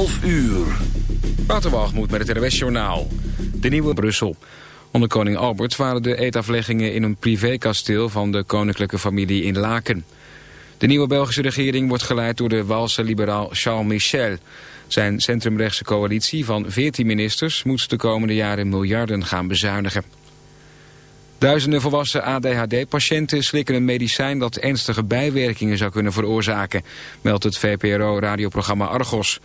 12 uur. Waterwalgemoed met het RWS Journaal. De nieuwe Brussel. Onder koning Albert waren de eetafleggingen in een privékasteel van de koninklijke familie in Laken. De nieuwe Belgische regering wordt geleid door de Walse liberaal Charles Michel. Zijn centrumrechtse coalitie van 14 ministers moet de komende jaren miljarden gaan bezuinigen. Duizenden volwassen ADHD-patiënten slikken een medicijn dat ernstige bijwerkingen zou kunnen veroorzaken, meldt het VPRO-radioprogramma Argos.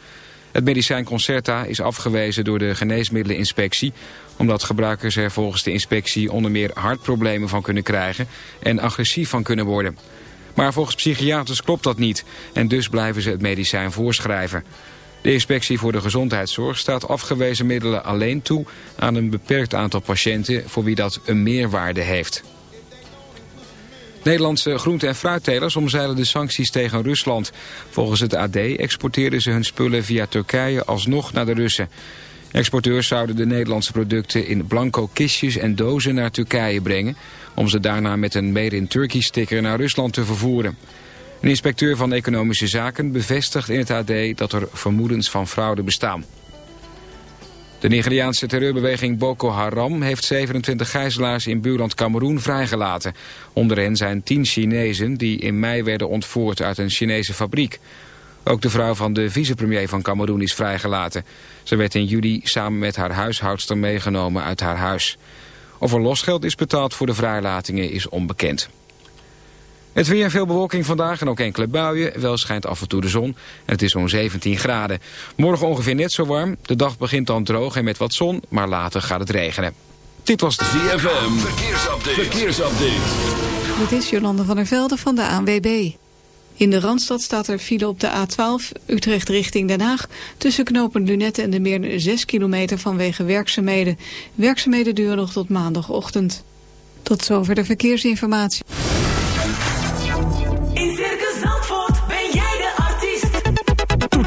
Het medicijn Concerta is afgewezen door de geneesmiddeleninspectie... omdat gebruikers er volgens de inspectie onder meer hartproblemen van kunnen krijgen... en agressief van kunnen worden. Maar volgens psychiaters klopt dat niet en dus blijven ze het medicijn voorschrijven. De inspectie voor de gezondheidszorg staat afgewezen middelen alleen toe... aan een beperkt aantal patiënten voor wie dat een meerwaarde heeft. Nederlandse groente- en fruittelers omzeilen de sancties tegen Rusland. Volgens het AD exporteerden ze hun spullen via Turkije alsnog naar de Russen. Exporteurs zouden de Nederlandse producten in blanco kistjes en dozen naar Turkije brengen... om ze daarna met een Made in Turkey sticker naar Rusland te vervoeren. Een inspecteur van Economische Zaken bevestigt in het AD dat er vermoedens van fraude bestaan. De Nigeriaanse terreurbeweging Boko Haram heeft 27 gijzelaars in buurland Cameroen vrijgelaten. Onder hen zijn 10 Chinezen die in mei werden ontvoerd uit een Chinese fabriek. Ook de vrouw van de vicepremier van Cameroen is vrijgelaten. Ze werd in juli samen met haar huishoudster meegenomen uit haar huis. Of er losgeld is betaald voor de vrijlatingen is onbekend. Het weer veel bewolking vandaag en ook enkele buien. Wel schijnt af en toe de zon en het is zo'n 17 graden. Morgen ongeveer net zo warm. De dag begint dan droog en met wat zon, maar later gaat het regenen. Dit was de ZFM. Verkeersupdate. Verkeersupdate. Dit is Jolande van der Velde van de ANWB. In de Randstad staat er file op de A12 Utrecht richting Den Haag... tussen knopen Lunette en de meer 6 kilometer vanwege werkzaamheden. Werkzaamheden duren nog tot maandagochtend. Tot zover de verkeersinformatie.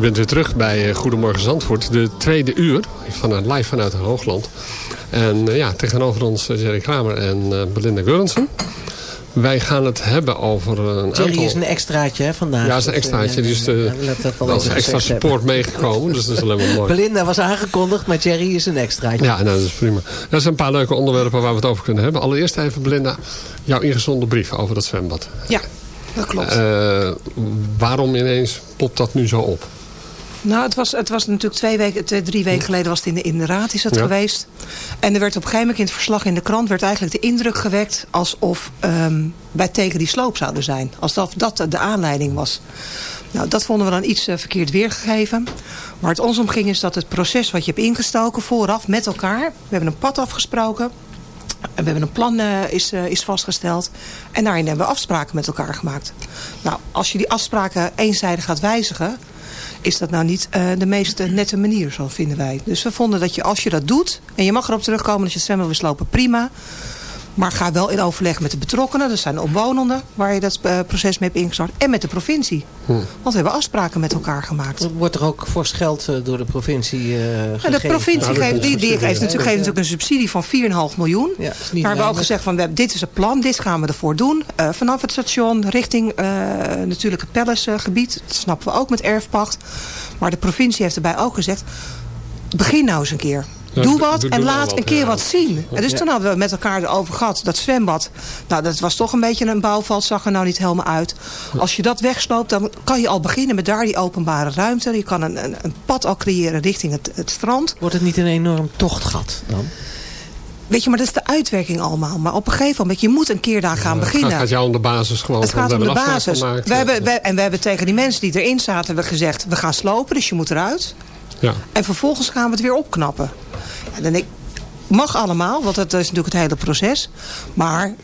U bent weer terug bij eh, Goedemorgen Zandvoort. De tweede uur, vanuit, live vanuit het Hoogland. En eh, ja, tegenover ons Jerry Kramer en eh, Belinda Gurrensen. Wij gaan het hebben over een Jerry aantal... is een extraatje hè, vandaag. Ja, is een extraatje. Dus de, dat wel dat is extra support meegekomen. Dus dat is alleen maar mooi. Belinda was aangekondigd, maar Jerry is een extraatje. Ja, nou, dat is prima. Er zijn een paar leuke onderwerpen waar we het over kunnen hebben. Allereerst even, Belinda, jouw ingezonden brief over dat zwembad. Ja, dat klopt. Eh, waarom ineens popt dat nu zo op? Nou, het was, het was natuurlijk twee weken, twee, drie weken geleden was het in de, in de raad is het Ja. geweest. En er werd op een gegeven moment in het verslag in de krant werd eigenlijk de indruk gewekt alsof ehm, wij tegen die sloop zouden zijn. Alsof dat de aanleiding was. Nou, dat vonden we dan iets eh, verkeerd weergegeven. Waar het ons om ging is dat het proces wat je hebt ingestoken vooraf met elkaar. We hebben een pad afgesproken. En we hebben een plan eh, is, eh, is vastgesteld. En daarin hebben we afspraken met elkaar gemaakt. Nou, als je die afspraken eenzijdig gaat wijzigen... is dat nou niet eh, de meest eh, nette manier, zo vinden wij. Dus we vonden dat je als je dat doet... en je mag erop terugkomen dat je zwemmen wil slopen, prima... Maar ga wel in overleg met de betrokkenen. Dat zijn de omwonenden waar je dat eh, proces mee hebt ingestart. En met de provincie. Want we hebben afspraken met elkaar gemaakt. Wordt er ook fors geld eh, door de provincie eh gegeven? de provincie Nou, geeft, die, die heeft natuurlijk, geeft natuurlijk een subsidie van 4,5 miljoen. Ja, Waar we ook weinig. gezegd van we hebben, dit is het plan, dit gaan we ervoor doen. Eh, vanaf het station richting eh, natuurlijk het Palace-gebied. Dat snappen we ook met erfpacht. Maar de provincie heeft erbij ook gezegd, begin nou eens een keer. Doe wat en laat een keer wat zien. En dus toen hadden we met elkaar erover gehad. Dat zwembad, nou dat was toch een beetje een bouwval. zag er nou niet helemaal uit. Als je dat wegsloopt, dan kan je al beginnen met daar die openbare ruimte. Je kan een, een, een pad al creëren richting het, het strand. Wordt het niet een enorm tochtgat dan? Weet je, maar dat is de uitwerking allemaal. Maar op een gegeven moment, je moet een keer daar gaan Het beginnen. gaat, gaat jou om de basis gewoon. Het gaat we om de basis. We hebben, we- en we hebben tegen die mensen die erin zaten hebben gezegd... we gaan slopen, dus je moet eruit. Ja. En vervolgens gaan we het weer opknappen. En dan denk ik, mag allemaal, want dat is natuurlijk het hele proces. Maar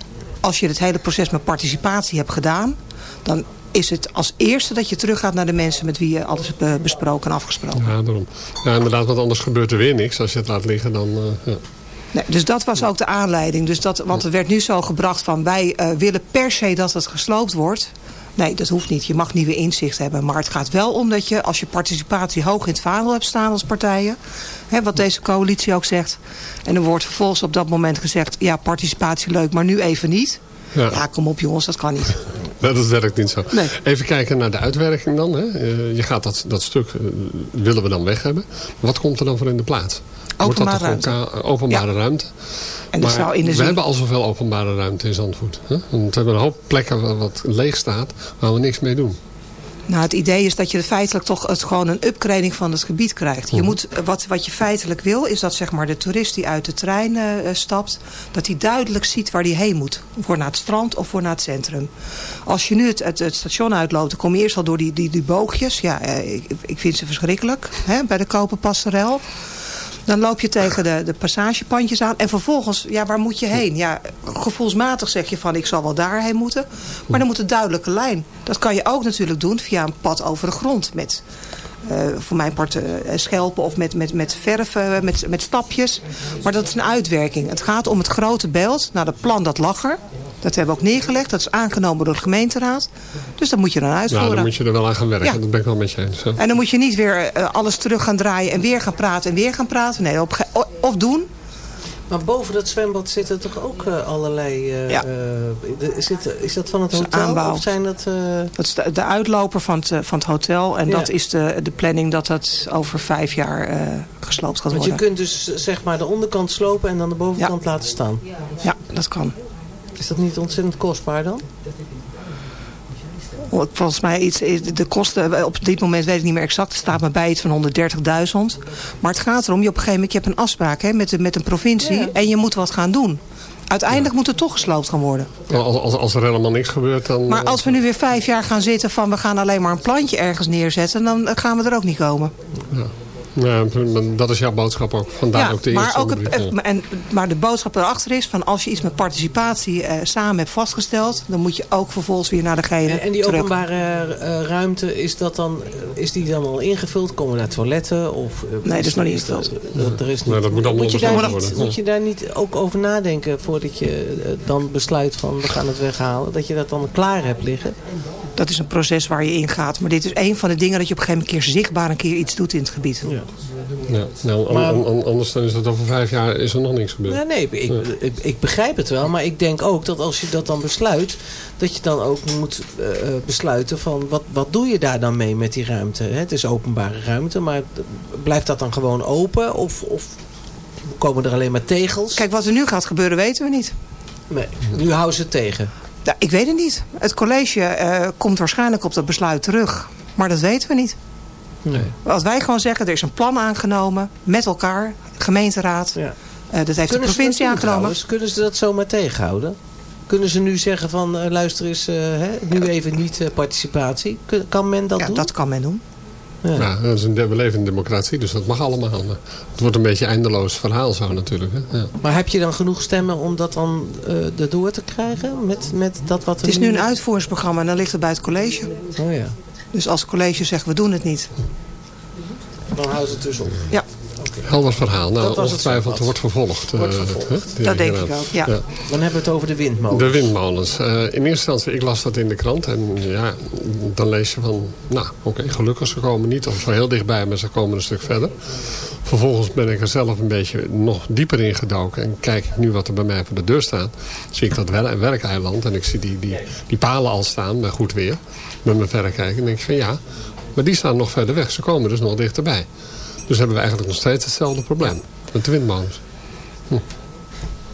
als je het hele proces met participatie hebt gedaan... dan is het als eerste dat je teruggaat naar de mensen... met wie je alles hebt eh, besproken en afgesproken. Ja, daarom. Ja, inderdaad, want anders gebeurt er weer niks. Als je het laat liggen, dan... eh, ja. Nee, dus dat was ook de aanleiding. Dus dat, want het werd nu zo gebracht van wij eh, willen per se dat het gesloopt wordt. Nee, dat hoeft niet. Je mag nieuwe inzicht hebben. Maar het gaat wel om dat je, als je participatie hoog in het vaandel hebt staan als partijen. Hè, wat deze coalitie ook zegt. En er wordt vervolgens op dat moment gezegd, ja, participatie leuk, maar nu even niet. Ja. Ja, kom op jongens, dat kan niet. Dat werkt niet zo. Nee. Even kijken naar de uitwerking dan. Hè. Eh, je gaat dat, dat stuk, eh, willen we dan weg hebben. Wat komt er dan voor in de plaats? Openbare toch elkaar- openbare ruimte? En Maar zou in de we zin... hebben al zoveel openbare ruimte in Zandvoort. Hè? Want we hebben een hoop plekken wat leeg staat waar we niks mee doen. Nou, het idee is dat je feitelijk toch het, gewoon een upgrading van het gebied krijgt. Je moet, wat, wat je feitelijk wil, is dat zeg maar, de toerist die uit de trein eh, eh, stapt... dat hij duidelijk ziet waar hij heen moet. Voor naar het strand of voor naar het centrum. Als je nu het, het, het station uitloopt, dan kom je eerst al door die, die, die boogjes. Ja, eh, ik, ik vind ze verschrikkelijk hè, bij de Koperpasserel. Dan loop je tegen de, de passagepandjes aan. En vervolgens, ja, waar moet je heen? Ja, gevoelsmatig zeg je van, ik zal wel daarheen moeten. Maar dan moet een duidelijke lijn. Dat kan je ook natuurlijk doen via een pad over de grond. Met, eh, voor mijn part, eh, schelpen of met, met, met verf, eh, met, met stapjes. Maar dat is een uitwerking. Het gaat om het grote beeld. Nou, dat plan dat lag er. Dat hebben we ook neergelegd. Dat is aangenomen door de gemeenteraad. Dus dat moet je dan uitvoeren. Nou, dan moet je er wel aan gaan werken. Ja. Dat ben ik wel met je eens. hè. En dan moet je niet weer eh, alles terug gaan draaien en weer gaan praten en weer gaan praten. Nee, op, of doen. Maar boven dat zwembad zitten toch ook eh, allerlei... eh, Ja. eh, is, het, is dat van het Dat is hotel? aanbouw. Of zijn dat... eh, Dat is de, de uitloper van het, van het hotel. En Ja. dat is de, de planning dat dat over vijf jaar eh, gesloopt gaat want je worden. kunt dus zeg maar de onderkant slopen en dan de bovenkant laten staan. Ja, dat kan. Is dat niet ontzettend kostbaar dan? Volgens mij iets, de kosten, op dit moment weet ik niet meer exact. Er staat maar bij iets van 130.000. Maar het gaat erom, je op een gegeven moment je hebt een afspraak hè, met, de, met een provincie. Ja. En je moet wat gaan doen. Uiteindelijk moet het toch gesloopt gaan worden. Als, als, als er helemaal niks gebeurt, dan... Maar als we nu weer vijf jaar gaan zitten van we gaan alleen maar een plantje ergens neerzetten. Dan gaan we er ook niet komen. Ja, dat is jouw boodschap ook. Vandaar ook de maar, eerste ook het, ja. en, maar de boodschap erachter is van als je iets met participatie eh, samen hebt vastgesteld. Dan moet je ook vervolgens weer naar degene En, en die terug. openbare eh, ruimte, is, dat dan, is die dan al ingevuld? Komen daar toiletten? Of, eh, Nee, dat is nog niet dat- ingevuld. dat- er is Nee, dat moet allemaal moet, je daar besloten niet, worden. moet je daar niet ook over nadenken voordat je eh, dan besluit van we gaan het weghalen? Dat je dat dan klaar hebt liggen? Dat is een proces waar je in gaat. Maar dit is een van de dingen dat je op een gegeven moment een keer zichtbaar een keer iets doet in het gebied. Ja. Ja, nou, an- Maar- an- an- anders dan is dat over vijf jaar is er nog niks gebeurd. Nee, nee ik, ik, ik begrijp het wel. Maar ik denk ook dat als je dat dan besluit... dat je dan ook moet eh, eh, besluiten van... Wat, wat doe je daar dan mee met die ruimte? Hè? Het is openbare ruimte, maar blijft dat dan gewoon open? Of, of komen er alleen maar tegels? Kijk, wat er nu gaat gebeuren weten we niet. Nee, nu houden ze het tegen. Ja, ik weet het niet. Het college eh, komt waarschijnlijk op dat besluit terug. Maar dat weten we niet. Nee. Als wij gewoon zeggen, er is een plan aangenomen met elkaar, gemeenteraad. Ja. Eh, dat heeft de Kunnen provincie doen, aangenomen. trouwens? Kunnen ze dat zomaar tegenhouden? Kunnen ze nu zeggen van, eh, luister eens, hè, nu even niet participatie? Kun- kan men dat Ja, doen? dat kan men doen. Ja. Ja, dat is een, we leven in een democratie, dus dat mag allemaal. Het wordt een beetje een eindeloos verhaal zo natuurlijk. Hè? Ja. Maar heb je dan genoeg stemmen om dat dan eh erdoor te krijgen? Met, met dat wat er Het is nu een uitvoeringsprogramma en dan ligt het bij het college. Oh ja, Dus als het college zegt, we doen het niet. dan houdt het dus op. Ja, Helder verhaal. Nou, Dat was het ongetwijfeld wordt vervolgd. Wordt eh, vervolgd. dat denk ik ook. Ja. Dan hebben we het over de windmolen. De windmolens. Eh, in eerste instantie, ik las dat in de krant. En ja, dan lees je van, nou oké, gelukkig ze komen niet of zo heel dichtbij, maar ze komen een stuk verder. Vervolgens ben ik er zelf een beetje nog dieper in gedoken. En kijk ik nu wat er bij mij voor de deur staat. Zie ik dat wer- werkeiland. En ik zie die, die, die palen al staan bij goed weer. Met mijn verrekijker. En denk ik van ja, maar die staan nog verder weg. Ze komen dus nog dichterbij. Dus hebben we eigenlijk nog steeds hetzelfde probleem. Met de windmolens.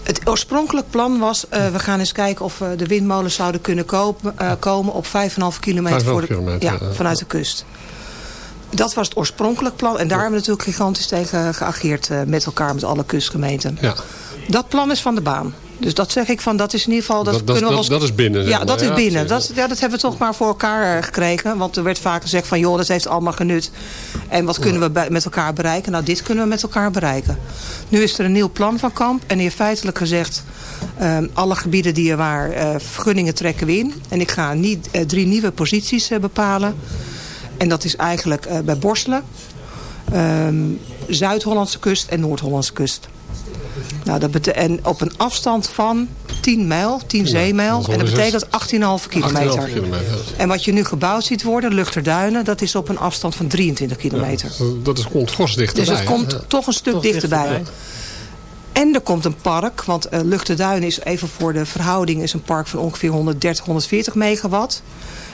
Het oorspronkelijk plan was, eh, we gaan eens kijken of we de windmolens zouden kunnen kopen, eh, komen op 5,5 kilometer, 5,5 voor de, kilometer, ja, ja. vanuit de kust. Dat was het oorspronkelijk plan en daar hebben we natuurlijk gigantisch tegen geageerd eh, met elkaar, met alle kustgemeenten. Ja, Dat plan is van de baan. Dus dat zeg ik van, dat is in ieder geval... Dat, Dat- dat- kunnen we wel- dat is binnen, Ja, maar. dat is binnen. Dat, ja, dat hebben we toch maar voor elkaar eh, gekregen. Want er werd vaak gezegd van, joh, dat heeft allemaal genut. En wat kunnen we met elkaar bereiken? Nou, dit kunnen we met elkaar bereiken. Nu is er een nieuw plan van kamp. En hier feitelijk gezegd, ehm, alle gebieden die er waren, eh, vergunningen trekken we in. En ik ga niet, eh, drie nieuwe posities bepalen. En dat is eigenlijk bij Borselen, ehm, Zuid-Hollandse kust en Noord-Hollandse kust. Nou, dat bete- en op een afstand van 10 mijl, 10 zeemijl. En dat betekent 18,5 kilometer. 18,5 kilometer. En wat je nu gebouwd ziet worden, Luchterduinen, dat is op een afstand van 23 kilometer. Dat is, komt fors dus dichterbij. het komt toch een stuk Toch dichterbij. dichterbij. En er komt een park, want eh Luchterduinen is even voor de verhouding... is een park van ongeveer 130, 140 megawatt.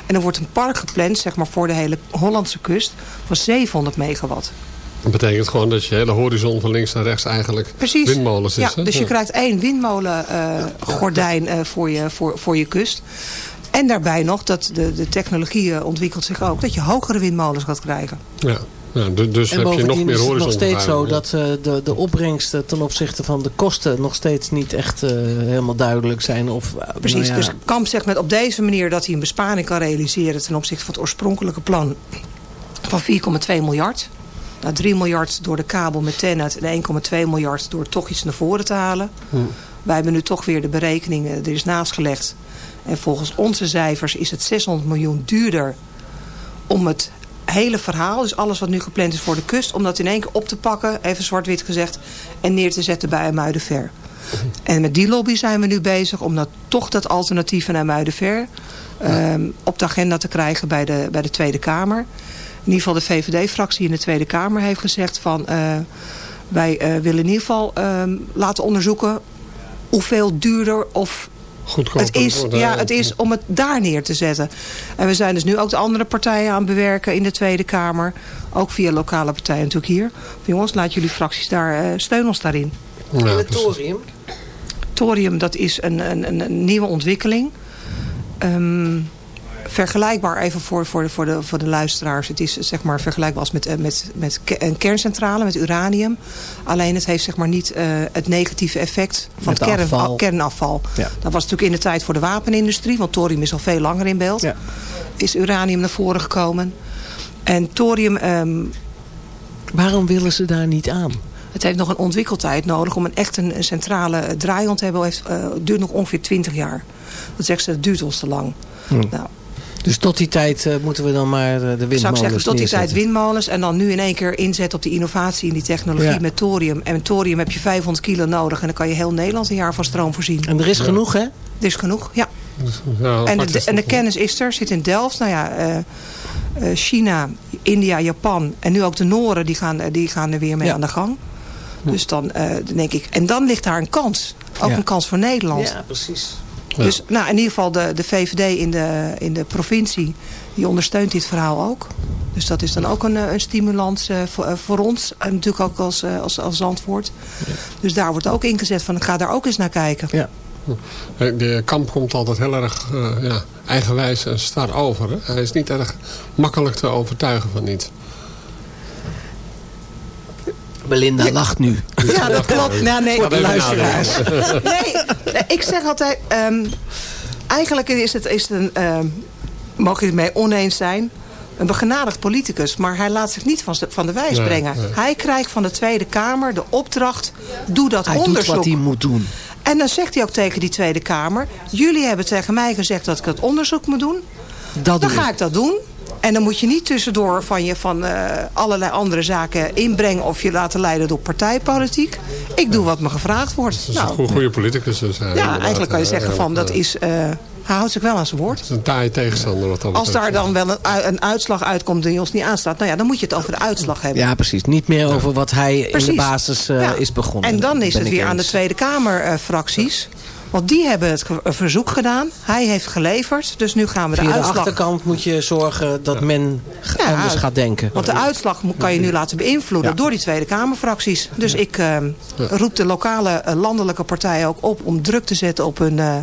En er wordt een park gepland, zeg maar voor de hele Hollandse kust... van 700 megawatt. Dat betekent gewoon dat je hele horizon van links naar rechts eigenlijk Precies. windmolens is. Ja, hè? dus je krijgt één windmolengordijn eh voor, je, voor, voor je kust. En daarbij nog, dat de, de technologie eh, ontwikkelt zich ook... dat je hogere windmolens gaat krijgen. Ja. Ja, du- dus En heb je nog bovendien meer is het nog steeds zo dat eh, de, de opbrengsten ten opzichte van de kosten nog steeds niet echt eh, helemaal duidelijk zijn. Of, eh, Precies, nou ja, dus Kamp zegt met op deze manier dat hij een besparing kan realiseren... ten opzichte van het oorspronkelijke plan van 4,2 miljard. Nou, 3 miljard door de kabel met Tenet en 1,2 miljard door toch iets naar voren te halen. Wij hebben nu toch weer de berekeningen, er is naast gelegd. En volgens onze cijfers is het 600 miljoen duurder om het hele verhaal, dus alles wat nu gepland is voor de kust, om dat in één keer op te pakken, even zwart-wit gezegd, en neer te zetten bij Muidenver. En met die lobby zijn we nu bezig om dat, toch dat alternatief naar Muidenver ehm, op de agenda te krijgen bij de, bij de Tweede Kamer. In ieder geval de VVD-fractie in de Tweede Kamer heeft gezegd van eh, wij eh, willen in ieder geval ehm, laten onderzoeken hoeveel duurder of Goedkoper het is, ja, het is om het daar neer te zetten. En we zijn dus nu ook de andere partijen aan het bewerken in de Tweede Kamer. Ook via lokale partijen natuurlijk hier. Jongens, laat jullie fracties daar, eh steun ons daarin. Ja, en het thorium. Thorium, dat is een, een, een, een nieuwe ontwikkeling. Ehm, vergelijkbaar even voor, voor, de, voor, de, voor de luisteraars. Het is zeg maar vergelijkbaar als met, eh, met, met een kerncentrale, met uranium. Alleen het heeft zeg maar niet eh, het negatieve effect van Met het kern, afval. kernafval. Ja. Dat was natuurlijk in de tijd voor de wapenindustrie. Want thorium is al veel langer in beeld. Ja. Is uranium naar voren gekomen. En thorium... ehm, Waarom willen ze daar niet aan? het heeft nog een ontwikkeltijd nodig om een echt een, een centrale draaion te hebben. Het eh, duurt nog ongeveer 20 jaar. Dat zegt ze, het duurt ons te lang. Nou, Dus tot die tijd eh, moeten we dan maar eh, de windmolens zou ik zeggen, tot die tijd windmolens. En dan nu in één keer inzetten op die innovatie en die technologie Ja. met thorium. En met thorium heb je 500 kilo nodig. En dan kan je heel Nederland een jaar van stroom voorzien. En er is genoeg, hè? Er is genoeg, ja. Ja, En de, en de kennis is er, zit in Delft. Nou ja, eh, eh, China, India, Japan en nu ook de Noren, die gaan, die gaan er weer mee Ja. aan de gang. Dus dan eh, denk ik, en dan ligt daar een kans. Ook Ja. een kans voor Nederland. Ja, precies. Dus nou, in ieder geval de, de VVD in de, in de provincie, die ondersteunt dit verhaal ook. Dus dat is dan ook een, eh, een stimulans eh, voor, eh, voor ons. En natuurlijk ook als, eh, als, als Zandvoort. Dus daar wordt ook ingezet van, ik ga daar ook eens naar kijken. Ja. Eh, De kamp komt altijd heel erg ja, eigenwijs en star over. Hè? Hij is niet erg makkelijk te overtuigen van iets. Belinda lacht nu. Ja, dat klopt. Nou, nee, even luisteraars. Nee, nee, ik zeg altijd... ehm, eigenlijk is het, is het een... ehm, mogen je het mee oneens zijn... Een begenadigd politicus, maar hij laat zich niet van, de- van de wijs Nee, brengen. nee. Hij krijgt van de Tweede Kamer de opdracht, doe dat Hij doet onderzoek. wat hij moet doen. En dan zegt hij ook tegen die Tweede Kamer... jullie hebben tegen mij gezegd dat ik het onderzoek moet doen. Dat Dan doe ga ik. ik dat doen. En dan moet je niet tussendoor van je van eh, allerlei andere zaken inbrengen... of je laten leiden door partijpolitiek. Ik doe wat me gevraagd wordt. Het is Nou, een goede, politicus. Dus, ja, eigenlijk kan je zeggen van dat is... eh, hij houdt zich wel aan zijn woord. Het is een taaie tegenstander. Wat dat Als daar dan wel een, een uitslag uitkomt die ons niet aanstaat... nou ja, dan moet je het over de uitslag hebben. Ja, precies. Niet meer over wat hij in de basis eh, Ja. is begonnen. En dan is het weer aan de. Tweede Kamer-fracties. want die hebben het verzoek gedaan. Hij heeft geleverd. Dus nu gaan we de Via de uitslag... achterkant moet je zorgen dat men Ja, anders gaat denken. Want de uitslag kan je nu laten beïnvloeden Ja. door die Tweede Kamerfracties. Dus ik eh, roep de lokale eh, landelijke partijen ook op om druk te zetten op hun... eh,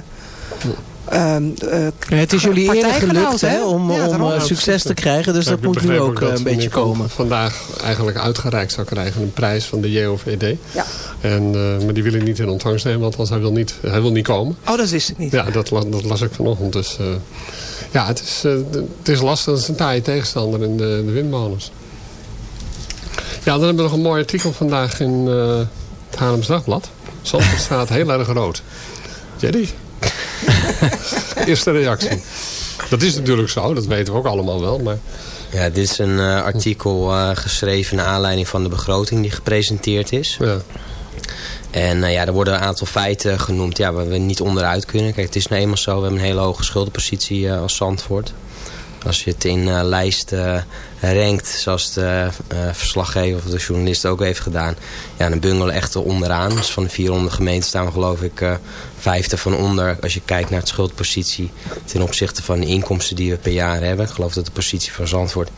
ehm, eh, het is jullie eerder gelukt hè, om, Ja, om eh, succes te krijgen. Dus Ja, dat moet nu ook eh, een beetje komen. vandaag eigenlijk uitgereikt zou krijgen. Een prijs van de JOVD. Ja. En, eh, maar die wil ik niet in ontvangst nemen. Want hij wil niet, hij wil niet komen. Oh, dat wist ik niet. Ja, dat, dat las ik vanochtend. Dus eh, ja, het is, het is lastig. Het is een taaie tegenstander in de, de windmolens. Ja, dan hebben we nog een mooi artikel vandaag in eh, het Haarlems Dagblad. Zandvoort staat heel erg rood. Jerry? Eerste reactie. Dat is natuurlijk zo, dat weten we ook allemaal wel. Maar Ja, dit is een eh, artikel eh, geschreven naar aanleiding van de begroting die gepresenteerd is. ja, En eh, ja, er worden een aantal feiten genoemd ja, waar we niet onderuit kunnen. Kijk, het is nou eenmaal zo, we hebben een hele hoge schuldenpositie als Zandvoort. Als je het in lijsten rankt, zoals de eh, verslaggever of de journalist ook heeft gedaan. Ja, dan bungelen echt er onderaan. Dus van de 400 gemeenten staan we geloof ik eh vijfde van onder. Als je kijkt naar het schuldpositie ten opzichte van de inkomsten die we per jaar hebben. Ik geloof dat de positie van Zandvoort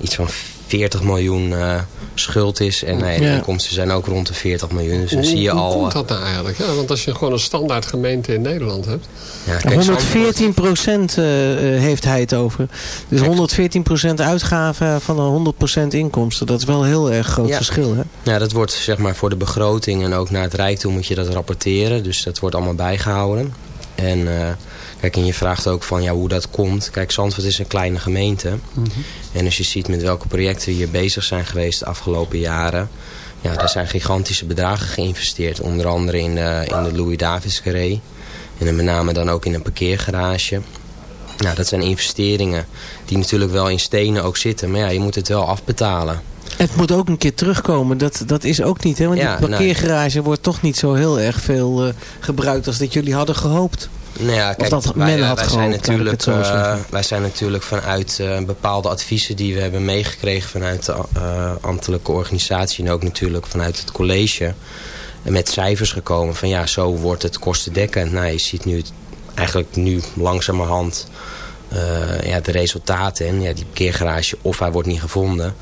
iets van 40 miljoen eh, schuld is. En nou de Ja. inkomsten zijn ook rond de 40 miljoen. Dus dan hoe, zie je hoe al... komt eh, dat nou eigenlijk? Ja, want als je gewoon een standaard gemeente in Nederland hebt. Ja, kijk, Zandvoort- 114 procent eh, heeft hij het over. Dus 114 procent uitgaven van een 100 procent inkomsten. Dat is wel een heel erg groot Ja. verschil. Hè? Ja, dat wordt zeg maar voor de begroting en ook naar het Rijk toe moet je dat rapporteren. Dus dat wordt allemaal bijgehouden. En eh, kijk, en je vraagt ook van ja, hoe dat komt. Kijk, Zandvoort is een kleine gemeente. En als je ziet met welke projecten we hier bezig zijn geweest de afgelopen jaren. Ja, er zijn gigantische bedragen geïnvesteerd. Onder andere in de, in de Louis Davids Carré. En dan met name dan ook in een parkeergarage. Nou, dat zijn investeringen die natuurlijk wel in stenen ook zitten. Maar ja, je moet het wel afbetalen. Het moet ook een keer terugkomen. Dat, dat is ook niet. Hè? Want Ja, die parkeergarage wordt toch niet zo heel erg veel eh, gebruikt als dat jullie hadden gehoopt. Nou ja, kijk, dat wij, men had wij, gehoopt, zijn natuurlijk, eh, wij zijn natuurlijk vanuit eh, bepaalde adviezen die we hebben meegekregen vanuit de ambtelijke organisatie en ook natuurlijk vanuit het college met cijfers gekomen van ja, zo wordt het kostendekkend. Nou, je ziet nu eigenlijk nu langzamerhand eh, ja, de resultaten en ja, die parkeergarage of hij wordt niet gevonden.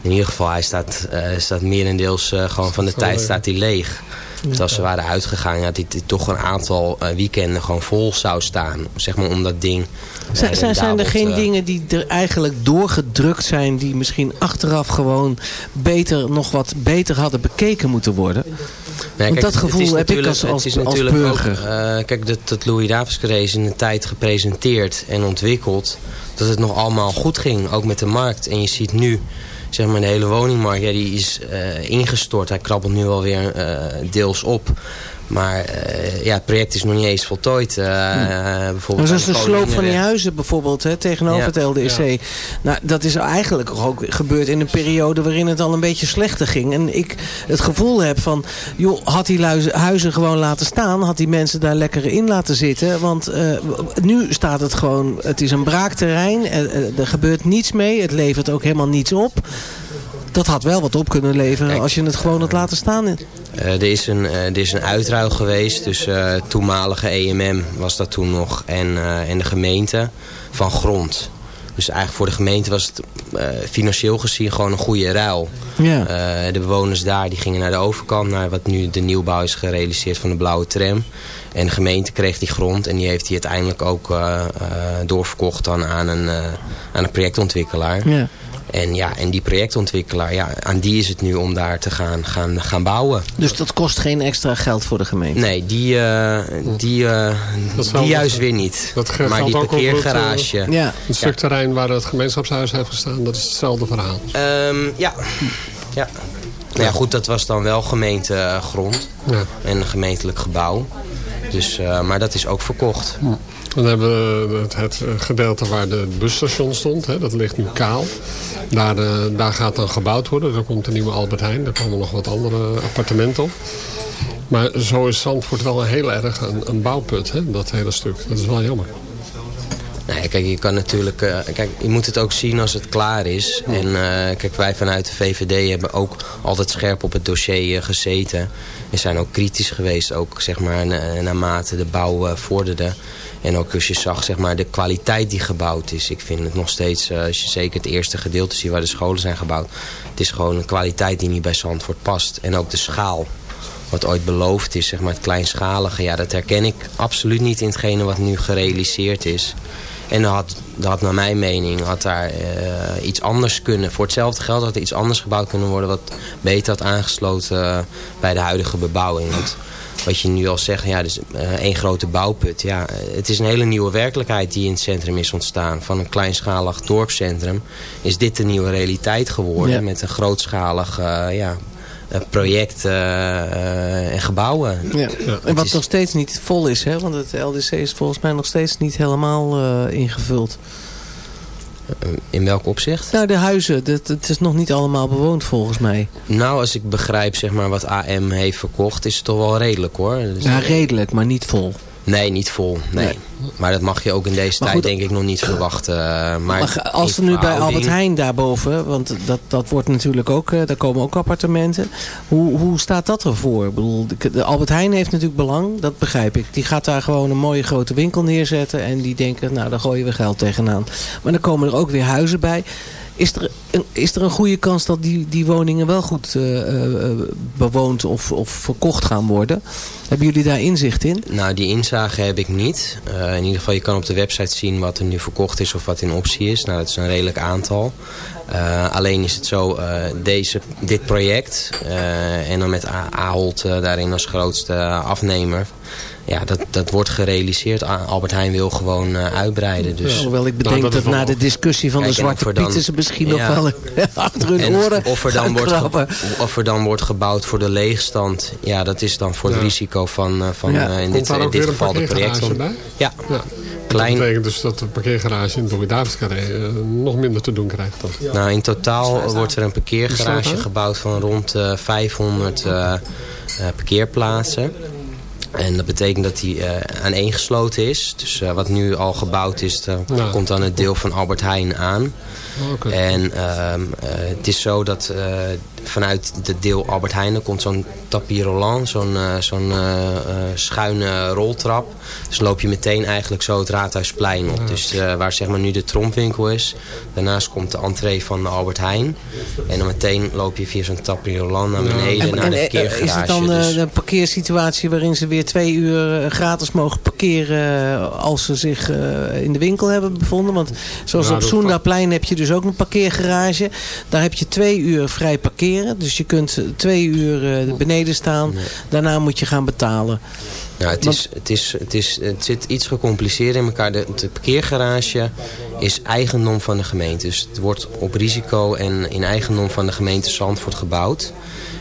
In ieder geval, hij staat, eh staat merendeels eh, gewoon van de tijd staat hij leeg. Dus als ze waren uitgegaan, ja, dit, dit toch een aantal eh, weekenden gewoon vol zou staan. Zeg maar om dat ding... eh, Zijn, zijn, zijn er geen dingen die er eigenlijk doorgedrukt zijn... die misschien achteraf gewoon beter, nog wat beter hadden bekeken moeten worden? Nee, Want dat gevoel heb ik als- als- het is als burger. Ook, eh, kijk, dat, dat Louis Carré is in een tijd gepresenteerd en ontwikkeld... dat het nog allemaal goed ging, ook met de markt. En je ziet nu, zeg maar, de hele woningmarkt, ja, die is eh, ingestort. Hij krabbelt nu alweer eh deels op. Maar eh, ja, het project is nog niet eens voltooid. eh, bijvoorbeeld Zoals aan de sloop van die huizen bijvoorbeeld, hè, tegenover Ja. het LDC. Nou, dat is eigenlijk ook gebeurd in een periode waarin het al een beetje slechter ging. En ik het gevoel heb van, joh, had die huizen gewoon laten staan, had die mensen daar lekker in laten zitten. Want eh, nu staat het gewoon, het is een braakterrein, er, er- er gebeurt niets mee, het levert ook helemaal niets op. Dat had wel wat op kunnen leveren Kijk, als je het gewoon had laten staan. Eh, er, is een, eh, er is een uitruil geweest tussen eh, toenmalige EMM, was dat toen nog, en, en de gemeente van grond. Dus eigenlijk voor de gemeente was het financieel gezien gewoon een goede ruil. Ja. De bewoners daar die gingen naar de overkant, naar wat nu de nieuwbouw is gerealiseerd van de blauwe tram. En de gemeente kreeg die grond en die heeft die uiteindelijk ook doorverkocht dan aan een, aan een projectontwikkelaar. Ja. En, ja, en die projectontwikkelaar, ja, aan die is het nu om daar te gaan, gaan, gaan bouwen. Dus dat kost geen extra geld voor de gemeente? Nee, die, eh, die, eh, die juist weer niet. Dat maar die ook op het, parkeergarage... Ja. Het stuk terrein waar het gemeenschapshuis heeft gestaan, dat is hetzelfde verhaal. Ehm, ja. ja. Nou ja, goed, dat was dan wel gemeentegrond. Ja. En een gemeentelijk gebouw. Dus, eh, maar dat is ook verkocht. Dan hebben we het, het gedeelte waar de busstation stond. Hè, dat ligt nu kaal. Daar, eh, daar gaat dan gebouwd worden. Er komt een nieuwe Albert Heijn. Er komen nog wat andere appartementen op. Maar zo is Zandvoort wel een heel erg een, een bouwput. Hè, dat hele stuk. Dat is wel jammer. Nee, kijk, je kan natuurlijk... eh, kijk, je moet het ook zien als het klaar is. En eh, kijk, wij vanuit de VVD hebben ook altijd scherp op het dossier eh, gezeten. We zijn ook kritisch geweest, ook zeg maar na- naarmate de bouw vorderde. En ook als je zag, zeg maar, de kwaliteit die gebouwd is. Ik vind het nog steeds, als je zeker het eerste gedeelte ziet waar de scholen zijn gebouwd. Het is gewoon een kwaliteit die niet bij Zandvoort past. En ook de schaal wat ooit beloofd is, zeg maar het kleinschalige. Ja, dat herken ik absoluut niet in hetgene wat nu gerealiseerd is. En dan had, had naar mijn mening had daar eh, iets anders kunnen. Voor hetzelfde geld had er iets anders gebouwd kunnen worden... wat beter had aangesloten bij de huidige bebouwing. Want wat je nu al zegt, ja, dus eh, één grote bouwput. Ja, het is een hele nieuwe werkelijkheid die in het centrum is ontstaan. Van een kleinschalig dorpscentrum is dit de nieuwe realiteit geworden. Ja. Met een grootschalig eh, ja, eh, project eh, eh, en gebouwen. Ja. En wat is- nog steeds niet vol is, hè? want het LDC is volgens mij nog steeds niet helemaal eh, ingevuld. In welk opzicht? Nou, de huizen, dat, het is nog niet allemaal bewoond volgens mij. Nou, als ik begrijp zeg maar, wat AM heeft verkocht, is het toch wel redelijk hoor. Dus, Ja, redelijk, maar niet vol. Nee, niet vol. Nee. Nee. Maar dat mag je ook in deze Maar tijd goed, denk ik nog niet verwachten. eh, Maar, Maar als er nu bij Albert Heijn daarboven, want dat, dat wordt natuurlijk ook, eh, daar komen ook appartementen. Hoe, hoe staat dat ervoor? Ik bedoel, de Albert Heijn heeft natuurlijk belang, dat begrijp ik. Die gaat daar gewoon een mooie grote winkel neerzetten en die denken, nou daar gooien we geld tegenaan. Maar dan komen er ook weer huizen bij. Is er, een, is er een goede kans dat die, die woningen wel goed eh, eh, bewoond of, of verkocht gaan worden? Hebben jullie daar inzicht in? Nou, die inzage heb ik niet. Eh, in ieder geval, je kan op de website zien wat er nu verkocht is of wat in optie is. Nou, dat is een redelijk aantal. Alleen is het zo, deze, dit project, en dan met Ahold daarin als grootste afnemer... Ja, dat, dat wordt gerealiseerd. Albert Heijn wil gewoon eh, uitbreiden. Dus. Hoewel ik bedenk dat is na de discussie van Kijk, de Zwarte of er dan- Piet... ze misschien Ja. nog wel achter hun En oren of er, dan wordt of er dan wordt gebouwd voor de leegstand. Ja, dat is dan voor het Ja. risico van, eh, van Ja. eh, in dit, in geval de project. bij? Ja, Ja. klein. Dat betekent dus dat de parkeergarage in Louis Davids Carré eh, nog minder te doen krijgt dan. Nou, in totaal wordt er een parkeergarage er? gebouwd van rond eh 500 eh, eh, parkeerplaatsen. En dat betekent dat die eh aaneengesloten is. Dus eh, wat nu al gebouwd is, daar Ja. komt dan het deel van Albert Heijn aan. En ehm, eh, het is zo dat vanuit het deel Albert Heijn komt zo'n tapis zo'n eh, zo'n eh, eh, schuine roltrap. Dus loop je meteen eigenlijk zo het Raadhuisplein op. Dus waar zeg maar nu de trompwinkel is. Daarnaast komt de entree van de Albert Heijn. En dan meteen loop je via zo'n tapis naar beneden naar de parkeergarage. is het dan Dus- een parkeersituatie waarin ze weer twee uur gratis mogen parkeren als ze zich in de winkel hebben bevonden? Want zoals Ja, op dat Soendaplein heb je dus ook een parkeergarage. Daar heb je twee uur vrij parkeren. Dus je kunt twee uur eh, beneden staan. Daarna moet je gaan betalen. Het, is, het, is, het, is, het zit iets gecompliceerd in elkaar. De, de parkeergarage is eigendom van de gemeente. Dus het wordt op risico en in eigendom van de gemeente Zandvoort gebouwd.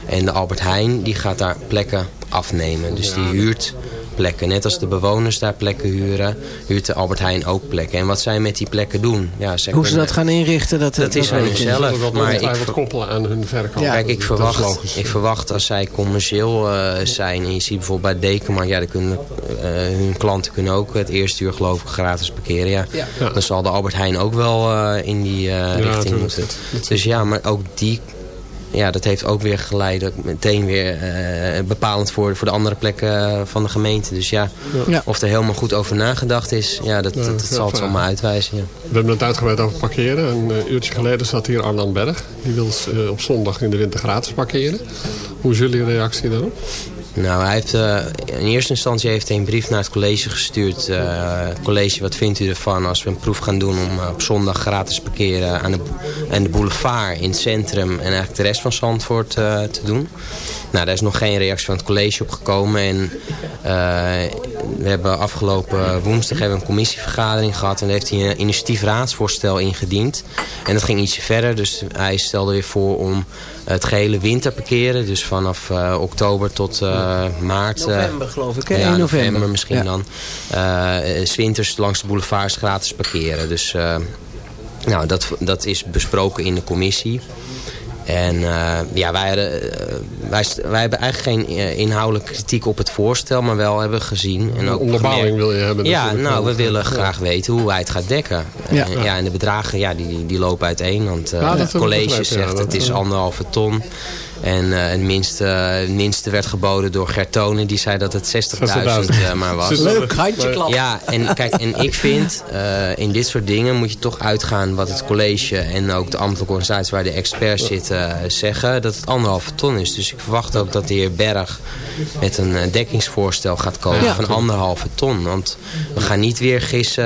En de Albert Heijn die gaat daar plekken afnemen. Dus die huurt plekken. Net als de bewoners daar plekken huren, huurt de Albert Heijn ook plekken. En wat zij met die plekken doen... Ja, zij Hoe ze dat gaan inrichten, dat, Dat is aan hunzelf. Dat Maar ik ver- koppelen aan hun verkoop. Kijk, ik verwacht, ik verwacht als zij commercieel eh, zijn... en je ziet bijvoorbeeld bij Dekenmarkt... ja, dan kunnen, eh, hun klanten kunnen ook het eerste uur geloof ik gratis parkeren. Ja. Ja. Dan zal de Albert Heijn ook wel eh, in die eh, richting moeten. Dus ja, maar ook die... Ja, dat heeft ook weer geleid, meteen weer eh, bepalend voor, voor de andere plekken van de gemeente. Dus ja, Ja. of er helemaal goed over nagedacht is, ja, dat, dat, dat ja, zal het allemaal uitwijzen. Ja. We hebben het uitgebreid over parkeren. Een eh, uurtje geleden zat hier Arlan Berg. Die wil eh, op zondag in de winter gratis parkeren. Hoe is jullie reactie daarop? Nou, hij heeft, eh, in eerste instantie heeft hij een brief naar het college gestuurd. Eh, college, wat vindt u ervan als we een proef gaan doen om eh, op zondag gratis parkeren aan de, aan de boulevard in het centrum en eigenlijk de rest van Zandvoort te doen? Nou, daar is nog geen reactie van het college op gekomen. En we hebben afgelopen woensdag hebben een commissievergadering gehad. En heeft hij een initiatiefraadsvoorstel ingediend. En dat ging ietsje verder. Dus hij stelde weer voor om het gehele winterparkeren. Dus vanaf oktober tot maart. eh, November, geloof ik, hè? Ja, 1 november, november. misschien Ja. dan. Eh, s winters langs de boulevards gratis parkeren. Dus eh, nou, dat, dat is besproken in de commissie. En eh, ja, wij, hadden, eh, wij, wij hebben eigenlijk geen eh, inhoudelijke kritiek op het voorstel, maar wel hebben gezien. En ook onderbouwing gemerkt- wil je hebben Ja, nou, we willen Ja. graag weten hoe wij het gaat dekken. Ja. En, ja, en de bedragen, ja, die, die lopen uiteen. Want eh, het ik college zegt dat, het is eh, anderhalve ton. En eh, het minste, het minste werd geboden door Gertone. Die zei dat het 60.000 eh, maar was. Leuk, handje klap. Ja, en kijk, en ik vind, eh, in dit soort dingen moet je toch uitgaan wat het college en ook de ambtelijke organisaties waar de experts zitten zeggen, dat het anderhalve ton is. Dus ik verwacht ook dat de heer Berg met een dekkingsvoorstel gaat komen Ja. van anderhalve ton. Want we gaan niet weer gissen.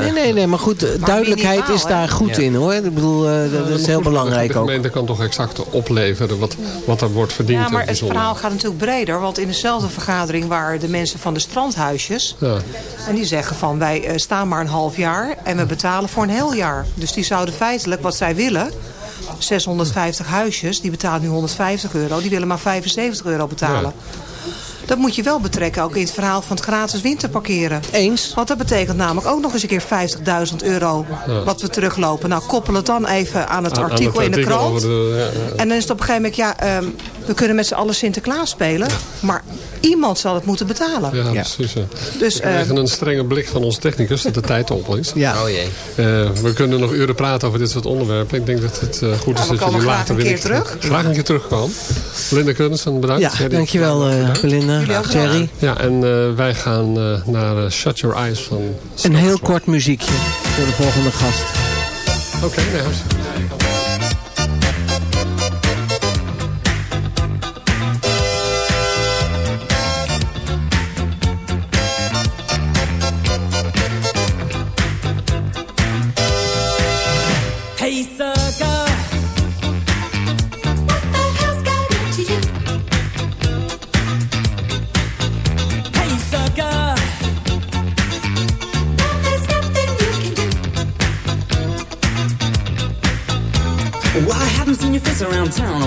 Nee, nee, nee, maar goed, duidelijkheid minimaal, is daar goed Ja. in, hoor. Ik bedoel, eh, dat is heel belangrijk De ook. gemeente kan toch exact opleveren wat, wat er wordt verdiend. Ja, maar het verhaal gaat natuurlijk breder. Want in dezelfde vergadering waren de mensen van de strandhuisjes. Ja. En die zeggen van wij eh, staan maar een half jaar en we betalen voor een heel jaar. Dus die zouden feitelijk wat zij willen... 650 huisjes, die betalen nu 150 euro. Die willen maar 75 euro betalen. Dat moet je wel betrekken, ook in het verhaal van het gratis winterparkeren. Eens. Want dat betekent namelijk ook nog eens een keer 50.000 euro wat we teruglopen. Nou, koppel het dan even aan het Aan- aan artikel in de krant. over de- ja, ja. En dan is het op een gegeven moment, ja, ehm, we kunnen met z'n allen Sinterklaas spelen. Maar iemand zal het moeten betalen. Ja, precies. ja. Dus, we krijgen eh, een strenge blik van onze technicus dat de tijd op is. Ja. Oh jee. Eh, we kunnen nog uren praten over dit soort onderwerpen. Ik denk dat het eh, goed is Nou, we dat komen jullie graag later een weer keer terug. Graag een keer terugkomen. Linda Kunsten, bedankt. Ja, Jerry, dankjewel eh. Belinda, Jerry. Ja, en eh, wij gaan eh, naar Shut Your Eyes van... Een heel kort muziekje voor de volgende gast. Oké, nee, hartstikke.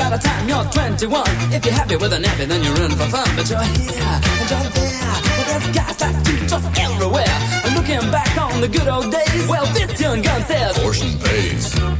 By the time you're 21, if you're happy with a nappy, then you're in for fun. But you're here and you're there. But there's guys like you just everywhere. And looking back on the good old days, well, this young gun says, Portion pays.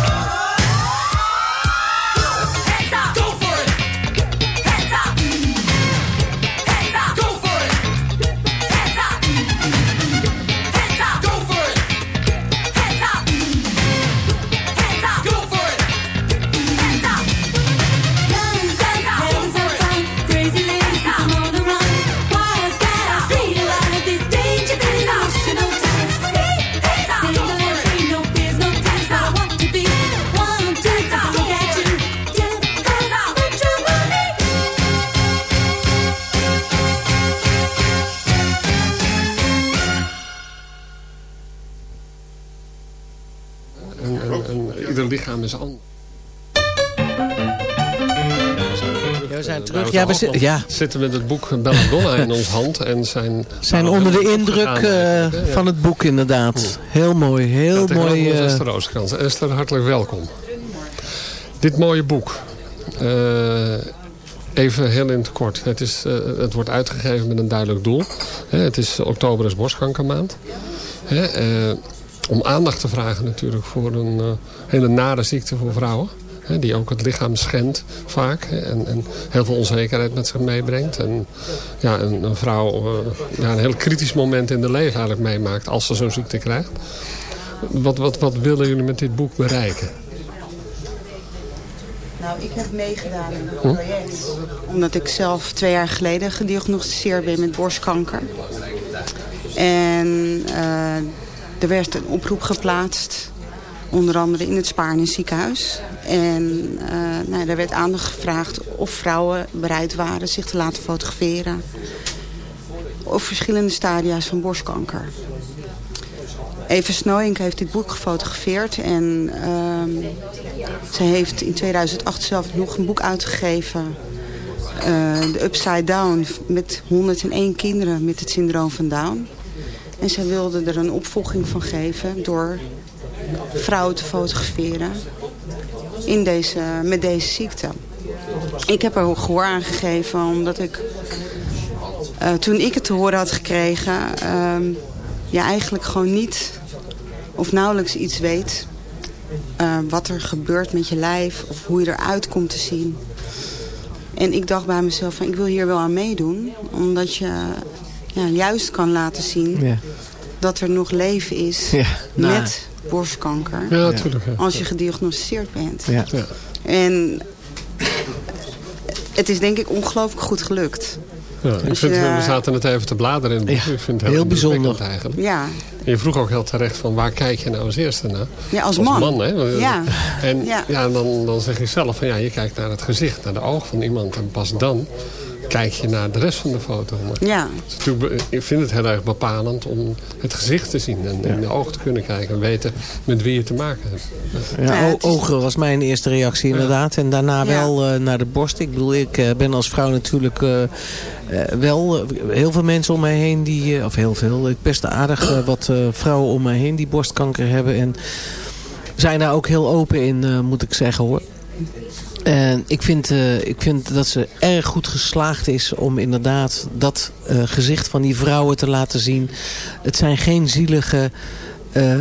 Ja, we ja. zitten met het boek Belladonna in ons hand. En zijn, zijn onder de indruk eh, van het boek inderdaad. Heel mooi, heel Ja, mooi. ons eh, Esther Rooskrans. Esther, hartelijk welkom. Dit mooie boek. eh, even heel in het kort. Het, is, eh, het wordt uitgegeven met een duidelijk doel. Hè, het is oktober is borstkankermaand. Hè, eh, om aandacht te vragen natuurlijk voor een eh, hele nare ziekte voor vrouwen. Die ook het lichaam schendt vaak. en, en heel veel onzekerheid met zich meebrengt. En ja, een, een vrouw eh, ja, een heel kritisch moment in de leven eigenlijk meemaakt als ze zo'n ziekte krijgt. Wat, wat, wat willen jullie met dit boek bereiken? Nou, ik heb meegedaan in het project. Omdat ik zelf twee jaar geleden gediagnosticeerd ben met borstkanker. En eh, er werd een oproep geplaatst. Onder andere in het Spaarne ziekenhuis. En eh nou, daar werd aandacht gevraagd of vrouwen bereid waren zich te laten fotograferen. Op verschillende stadia's van borstkanker. Eva Snooyink heeft dit boek gefotografeerd. En ehm ze heeft in 2008 zelf nog een boek uitgegeven. eh The Upside Down. Met 101 kinderen met het syndroom van Down. En zij wilde er een opvolging van geven door vrouwen te fotograferen in deze, met deze ziekte. Ik heb er gehoor aan gegeven omdat ik eh, toen ik het te horen had gekregen... ehm, ja, eigenlijk gewoon niet of nauwelijks iets weet... eh, wat er gebeurt met je lijf of hoe je eruit komt te zien. En ik dacht bij mezelf, van, ik wil hier wel aan meedoen. Omdat je ja, juist kan laten zien. Dat er nog leven is Ja, nou. met borstkanker. Ja, natuurlijk. ja. Als je gediagnosticeerd bent. Ja. Ja. En het is denk ik ongelooflijk goed gelukt. Ja, ik Als vind, we zaten net even te bladeren in het boek. Ja, ik vind het heel, heel bijzonder. eigenlijk. Ja, En je vroeg ook heel terecht van waar kijk je nou als eerste naar? ja als man. hè? Ja. En Ja. ja. dan, dan zeg je zelf van ja, je kijkt naar het gezicht, naar de oog van iemand. En pas dan kijk je naar de rest van de foto. Maar Ja, ik vind het heel erg bepalend om het gezicht te zien. En in de ogen te kunnen kijken en weten met wie je te maken hebt. Ja, ogen was mijn eerste reactie inderdaad. En daarna Ja. wel eh, naar de borst. Ik bedoel, ik eh, ben als vrouw natuurlijk eh, eh, wel heel veel mensen om mij heen die... eh, of heel veel, ik best aardig wat eh, vrouwen om mij heen die borstkanker hebben. En zijn daar ook heel open in, eh, moet ik zeggen hoor. En ik vind, eh, ik vind dat ze erg goed geslaagd is om inderdaad dat eh, gezicht van die vrouwen te laten zien. Het zijn geen zielige eh,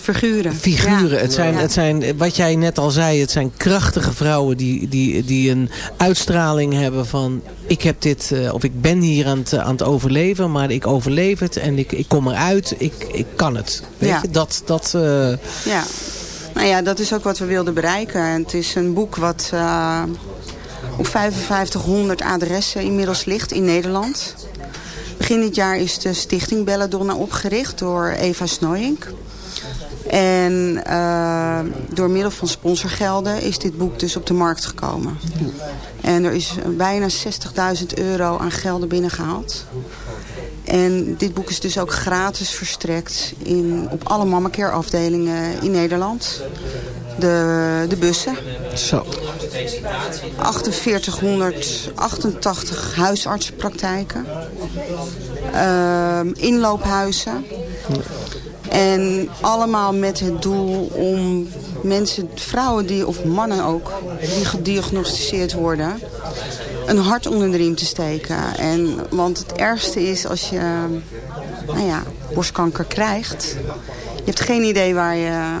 figuren. figuren. Ja. Het, zijn, het zijn, wat jij net al zei, het zijn krachtige vrouwen die, die, die een uitstraling hebben van... ik heb dit, of ik ben hier aan het, aan het overleven, maar ik overleef het en ik, ik kom eruit, ik, ik kan het. Weet Ja. je, dat... dat Ja. Nou ja, dat is ook wat we wilden bereiken. En het is een boek wat eh, op 5500 adressen inmiddels ligt in Nederland. Begin dit jaar is de stichting Belladonna opgericht door Eva Snoyink. En eh, door middel van sponsorgelden is dit boek dus op de markt gekomen. En er is bijna 60.000 euro aan gelden binnengehaald. En dit boek is dus ook gratis verstrekt in, op alle mamacare afdelingen in Nederland. De, de bussen. Zo. 4888 huisartsenpraktijken. Ehm, inloophuizen. En allemaal met het doel om mensen, vrouwen die, of mannen ook, die gediagnosticeerd worden, een hart onder de riem te steken. En, want het ergste is als je nou ja, borstkanker krijgt. Je hebt geen idee waar je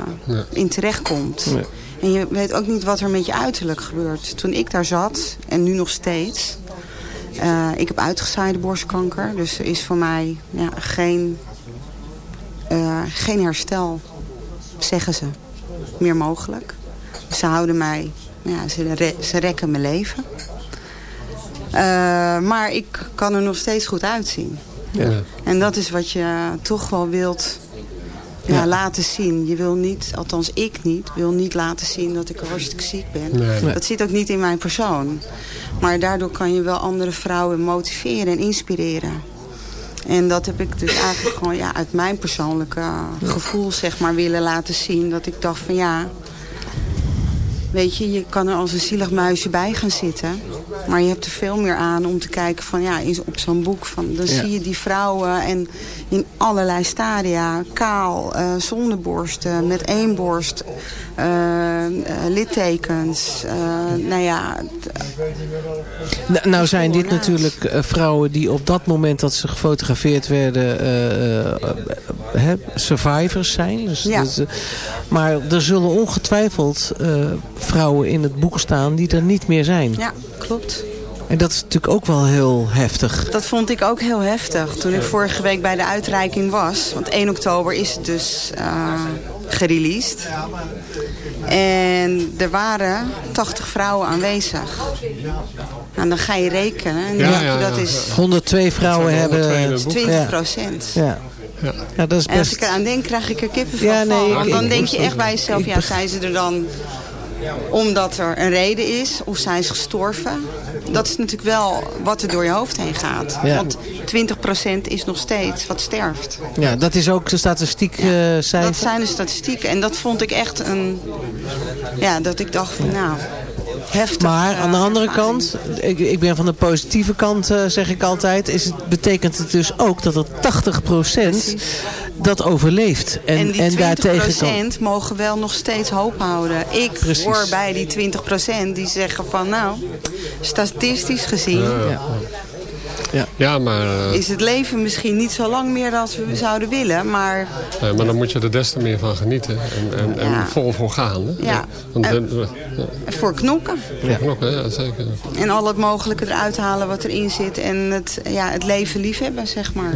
in terecht komt. Nee. En je weet ook niet wat er met je uiterlijk gebeurt. Toen ik daar zat, en nu nog steeds... eh, ik heb uitgezaaide borstkanker. Dus er is voor mij ja, geen, eh, geen herstel, zeggen ze, meer mogelijk. Ze houden mij, ja, ze, re- ze rekken mijn leven. Eh, maar ik kan er nog steeds goed uitzien. Ja. En dat is wat je toch wel wilt ja, Ja. laten zien. Je wil niet, althans ik niet, wil niet laten zien dat ik hartstikke ziek ben. Nee. Nee. Dat zit ook niet in mijn persoon. Maar daardoor kan je wel andere vrouwen motiveren en inspireren. En dat heb ik dus eigenlijk gewoon ja, uit mijn persoonlijke gevoel zeg maar willen laten zien. Dat ik dacht van ja, weet je, je kan er als een zielig muisje bij gaan zitten. Maar je hebt er veel meer aan om te kijken van ja, op zo'n boek. Van, dan Ja. zie je die vrouwen en in allerlei stadia. Kaal, eh, zonder borsten, met één borst. eh, eh, littekens. nou ja, Nou, nou zijn dit natuurlijk vrouwen die op dat moment dat ze gefotografeerd werden survivors zijn. Dus, Ja. maar er zullen ongetwijfeld vrouwen in het boek staan die er niet meer zijn. ja, klopt. En dat is natuurlijk ook wel heel heftig. Dat vond ik ook heel heftig toen ik vorige week bij de uitreiking was. Want 1 oktober is het dus eh gereleased. En er waren 80 vrouwen aanwezig. Nou, dan ga je rekenen. En Ja, ja, dat ja. is 102 vrouwen hebben... 102 in dat het is boek. 20 Ja. procent. Ja. Ja. ja, dat is En als best... ik eraan denk, krijg ik er kippenvel Ja, nee, van. Want dan ik- denk je echt bij jezelf, ik ja, zijn ze er dan omdat er een reden is of zijn ze gestorven? Dat is natuurlijk wel wat er door je hoofd heen gaat. Ja. Want 20% is nog steeds wat sterft. Ja, dat is ook de statistiek eh, cijfer. Dat zijn de statistieken. En dat vond ik echt een... Ja, dat ik dacht van nou, heftig. Maar aan de andere kant, ik, ik ben van de positieve kant, eh, zeg ik altijd, is het, betekent het dus ook dat er 80% dat overleeft. En, En, die 20% daartegen kan. mogen wel nog steeds hoop houden. Ik Precies. hoor bij die 20% die zeggen van nou, statistisch gezien... Ja. Ja, maar, eh, is het leven misschien niet zo lang meer als we zouden willen. Maar nee, maar dan moet je er des te meer van genieten. En, en, en Ja. vol voor gaan. Hè? Ja. Want, En- ja, voor knokken. ja. knokken, ja, zeker. En al het mogelijke eruit halen wat erin zit. En het, ja, het leven liefhebben, zeg maar.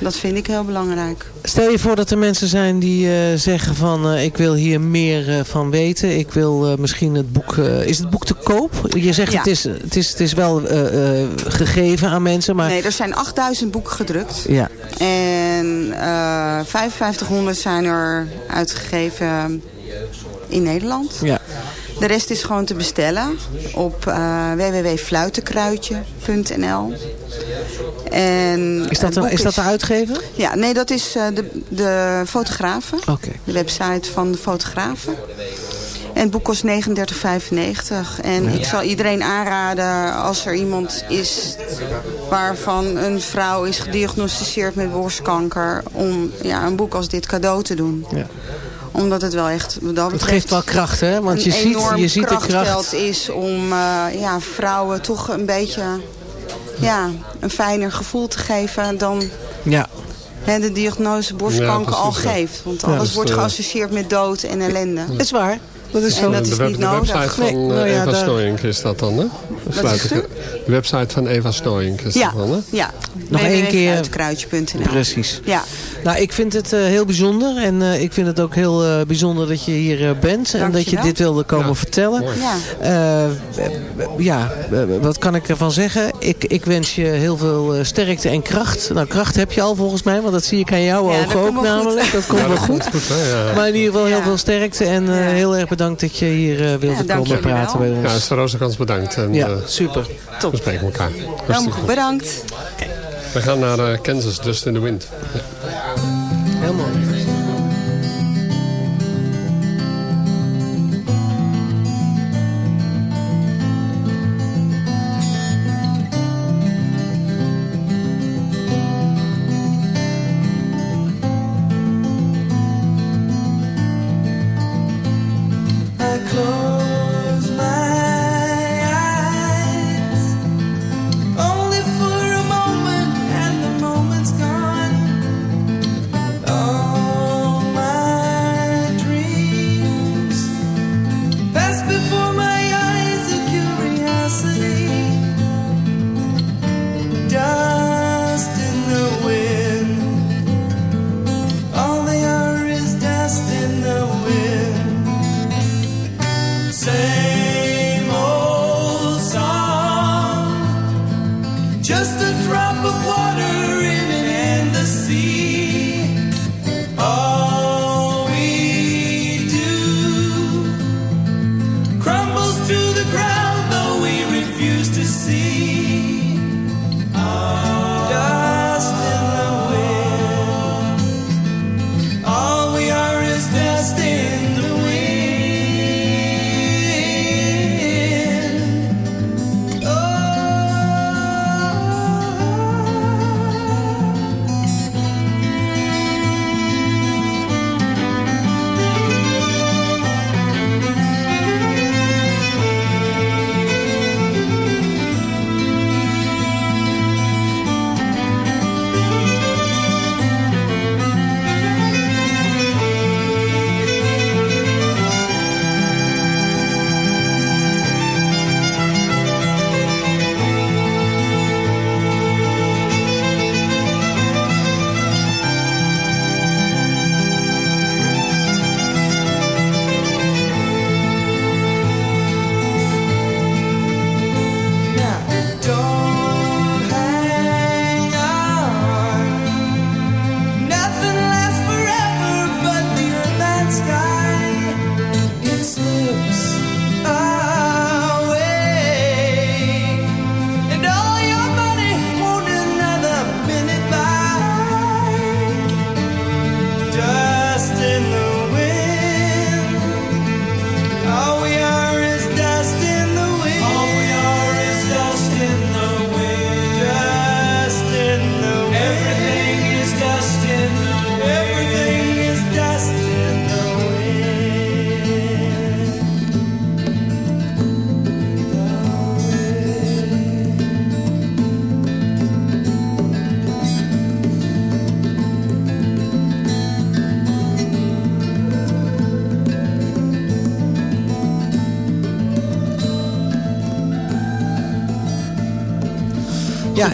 Dat vind ik heel belangrijk. Stel je voor dat er mensen zijn die eh, zeggen van eh, ik wil hier meer van weten. Ik wil eh, misschien het boek... eh, is het boek te koop? Je zegt Ja. het, is, het, is, het is wel eh, eh, gegeven aan mensen, maar... Nee, er zijn 8000 boeken gedrukt. Ja, En eh 5500 zijn er uitgegeven in Nederland. ja. De rest is gewoon te bestellen op eh www.fluitenkruidje.nl. En Is dat, een, is dat de uitgever? Ja, nee, dat is eh, de, de fotografen. De website van de fotografen. En het boek kost 39,95. En ik zal iedereen aanraden als er iemand is waarvan een vrouw is gediagnosticeerd met borstkanker. Om ja, een boek als dit cadeau te doen. Ja. Omdat het wel echt dat Het geeft wel kracht, hè? Want je een ziet, enorm je ziet de kracht. is om eh, ja, vrouwen toch een beetje ja, een fijner gevoel te geven dan Ja. hè, de diagnose borstkanker Ja, al geeft. Want Ja, alles dus, wordt eh, geassocieerd met dood en ellende. Dat is waar. Dat is En zo. dat is de, niet de nodig. website van Nee, nou eh, ja, Eva Snooyink is dat dan, hè? Sluit? De website van Eva Snooyink is Ja, dat dan, hè? ja. Nog één keer. www.fruitkruidje.nl. Precies. Ja. Nou, ik vind het eh, heel bijzonder. En eh, ik vind het ook heel eh, bijzonder dat je hier eh, bent. En dat je dit wilde komen Ja, vertellen. Ja. Eh, ja, wat kan ik ervan zeggen? Ik, ik wens je heel veel eh, sterkte en kracht. Nou, kracht heb je al volgens mij, want dat zie ik aan jouw ogen ook namelijk. Dat komt wel goed. komt goed, hè? Ja. Maar in ieder geval heel veel sterkte. En eh, heel erg bedankt dat je hier eh, wilde Ja, dank komen praten wel. bij ons. Ja, bedankt. En, Ja, eh, super. we spreken elkaar. Hartstikke goed, goed. bedankt. We gaan naar eh, Kansas, Dust in the Wind.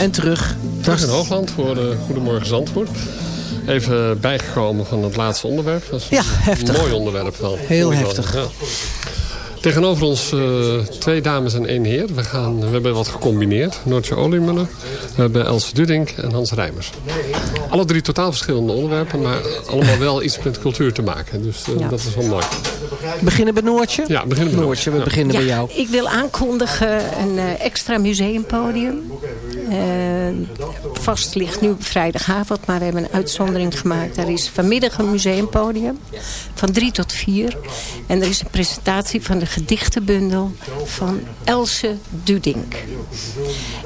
En terug. Terug in Hoogland voor eh, Goedemorgen Zandvoort. Even bijgekomen van het laatste onderwerp. Dat is Ja, een heftig. mooi onderwerp wel. Heel heftig. ja. Tegenover ons eh, twee dames en één heer. We, gaan, we hebben wat gecombineerd. Noortje Oliemuller, we hebben Else Dudink en Hans Rijmers. Alle drie totaal verschillende onderwerpen, maar allemaal wel iets met cultuur te maken. Dus eh, Ja. dat is wel mooi. Beginnen bij Noortje? Ja, beginnen bij Noortje, we Ja. beginnen bij jou. Ik wil aankondigen een extra museumpodium. Eh, vast ligt nu op vrijdagavond, maar we hebben een uitzondering gemaakt. Er is vanmiddag een museumpodium van drie tot vier. En er is een presentatie van de gedichtenbundel van Else Dudink.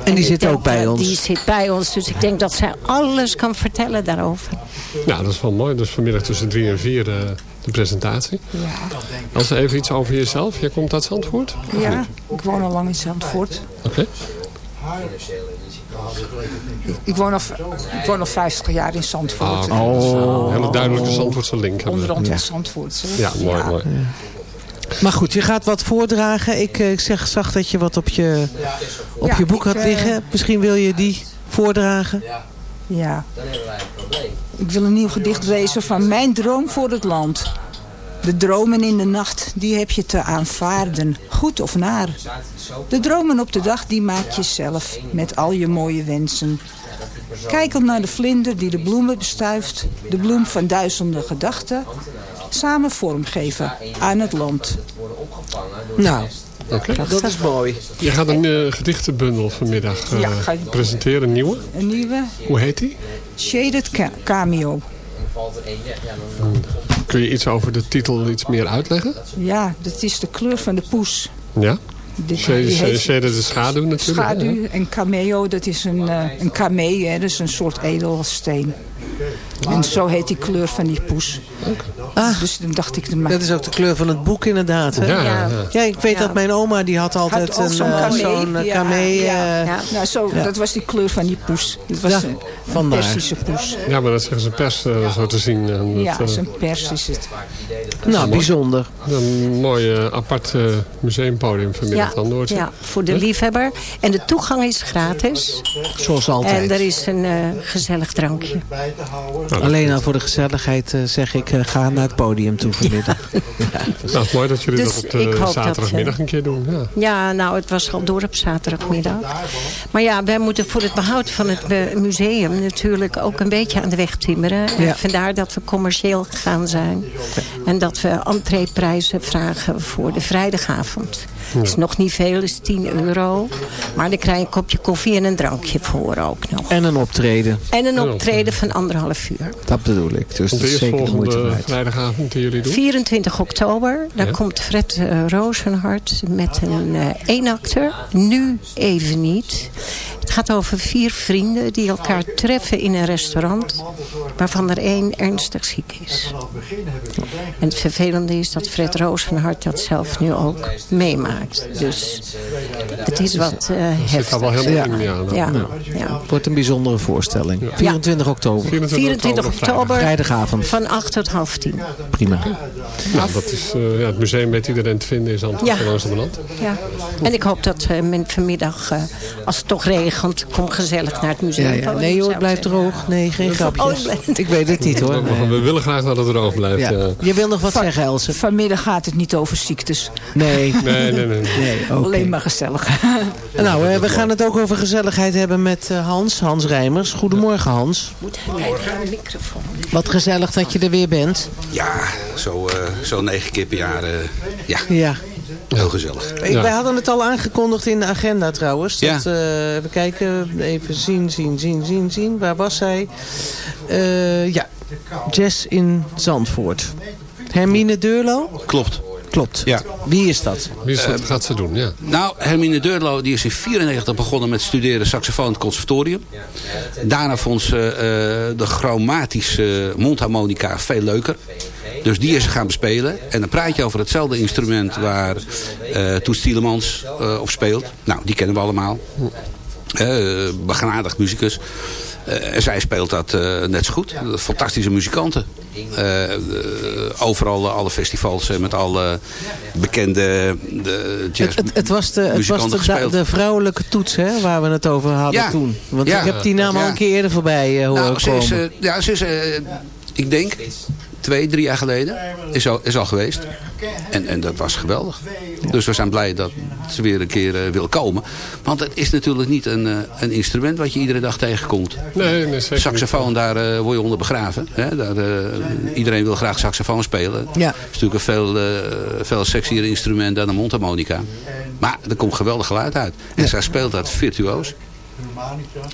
En die zit ook bij ons. Die zit bij ons, dus ik denk dat zij alles kan vertellen daarover. Ja, dat is wel mooi. Dus vanmiddag tussen drie en vier eh, de presentatie. Als even iets over jezelf. Jij komt uit Zandvoort? Ja, niet? ik woon al lang in Zandvoort. Oké. Ik woon al, ik woon al 50 jaar in Zandvoort. Ah, Een hele duidelijke Zandvoortse link hebben. Onderhand Ja. in Zandvoort. hè? Ja, mooi, mooi. Maar goed, je gaat wat voordragen. Ik, eh, ik zeg, zag dat je wat op je, op Ja, je boek ik, had eh, liggen. Misschien wil je die voordragen. Ja. Ik wil een nieuw gedicht lezen van Mijn droom voor het land. De dromen in de nacht, die heb je te aanvaarden, goed of naar. De dromen op de dag, die maak je zelf, met al je mooie wensen. Kijkend naar de vlinder die de bloemen bestuift, de bloem van duizenden gedachten. Samen vormgeven aan het land. Nou, Oké. dat is mooi. Je gaat een eh, gedichtenbundel vanmiddag eh, Ja, ga ik- presenteren, een nieuwe. Een nieuwe Hoe heet die? Shaded Ca- Cameo. Kun je iets over de titel iets meer uitleggen? Ja, dat is de kleur van de poes. Ja? Shade de schaduw natuurlijk. Schaduw en cameo, dat is een, eh een camee, hè, dat is een soort edelsteen. En zo heet die kleur van die poes. Ah, dus dan dacht ik... Dat is ook de kleur van het boek inderdaad. Hè? Ja, ja. ja, ik weet Ja. dat mijn oma die had altijd Had ook een zo'n eh, camee. zo'n, eh, ja, camee, ja, eh, ja. Nou, zo, ja. Dat was die kleur van die poes. Dat was Ja, een, een. Persische poes. Ja, maar dat zeggen ze pers eh, zo te zien. En Ja, dat, eh, zo'n pers is het. Nou, mooi. bijzonder. Een mooi eh, apart eh, museumpodium vanmiddag Ja, dan, Noortje. ja, voor de liefhebber. En de toegang is gratis. Zoals altijd. En er is een eh, gezellig drankje. Alleen al voor de gezelligheid eh, zeg ik, eh, ga naar het podium toe vanmiddag. Nou, het is mooi dat jullie Dus dat op zaterdagmiddag eh, een keer doen. Ja. Ja, nou, het was al door op zaterdagmiddag. Maar ja, wij moeten voor het behoud van het eh, museum natuurlijk ook een beetje aan de weg timmeren. En Ja. vandaar dat we commercieel gegaan zijn. En dat we entreeprijzen vragen voor de vrijdagavond. Het is nog niet veel, is 10 euro. Maar dan krijg je een kopje koffie en een drankje voor ook nog. En een optreden. En een optreden van anderhalf uur. Dat bedoel ik. Dus dat is zeker de moeite waard. vrijdagavond die jullie doen? 24 oktober, daar Ja. komt Fred uh, Rozenhart met een uh, eenakter. Nu even niet. Het gaat over vier vrienden die elkaar treffen in een restaurant... waarvan er één ernstig ziek is. En het vervelende is dat Fred Rozenhart dat zelf nu ook meemaakt. Dus het is wat uh, heftig. wel in, ja, dan. ja, Nou, ja. Wordt een bijzondere voorstelling. 24 oktober. 24 oktober Vrijdagavond. van 8 tot half 10. Prima. Nou, dat is, uh, ja, het museum weet iedereen te vinden in Zandvoort Ja. van Amsterdam. Ja. En ik hoop dat uh, men vanmiddag, uh, als het toch regent, kom gezellig naar het museum. ja. Nee hoor, het blijft droog. Nee, geen Oh, grapjes. blijft- Ik weet het niet hoor. We, we willen graag dat het droog blijft. Ja. Je wil nog wat zeggen, Else? Vanmiddag gaat het niet over ziektes. Nee. Nee, nee, nee. nee. Nee, oké. Alleen maar gezellig. Nou, eh, we gaan het ook over gezelligheid hebben met eh, Hans, Hans Rijmers. Goedemorgen Hans. Hij microfoon? Wat gezellig dat je er weer bent. Ja, zo, eh, zo negen keer per jaar. eh, ja, Ja. heel gezellig. Ik- Wij hadden het al aangekondigd in de agenda trouwens. Ja. Dat, eh, even kijken, even zien, zien, zien, zien, zien. Waar was zij? Eh, ja, Jazz in Zandvoort. Hermine Deurlo? Klopt. Klopt. Ja. Wie is dat? Wie is dat gaat ze doen, ja. Nou, Hermine Deurlo die is in 94 begonnen met studeren saxofoon in het conservatorium. Daarna vond ze eh, de chromatische mondharmonica veel leuker. Dus die is ze gaan bespelen. En dan praat je over hetzelfde instrument waar eh Toets Tielemans eh, op speelt. Nou, die kennen we allemaal. Eh, begenadigd muzikus. Eh, en zij speelt dat eh, net zo goed. Fantastische muzikanten. Overal alle festivals met alle bekende de jazz Het, het was de, het was de, de vrouwelijke toets hè, waar we het over hadden Ja. toen. Want Ja. ik heb die naam al Ja. een keer eerder voorbij horen nou, ze komen. is, ja, ze is, ik denk, twee, drie jaar geleden is al, is al geweest. En, en dat was geweldig. Dus we zijn blij dat ze weer een keer eh, wil komen. Want het is natuurlijk niet een, eh, een instrument wat je iedere dag tegenkomt. Nee, nee zeker Saxofoon, daar eh, word je onder begraven. Hè? Daar, eh, iedereen wil graag saxofoon spelen. Ja. Het is natuurlijk een veel, eh, veel sexier instrument dan een mondharmonica. Maar er komt geweldig geluid uit. En zij speelt dat virtuoos.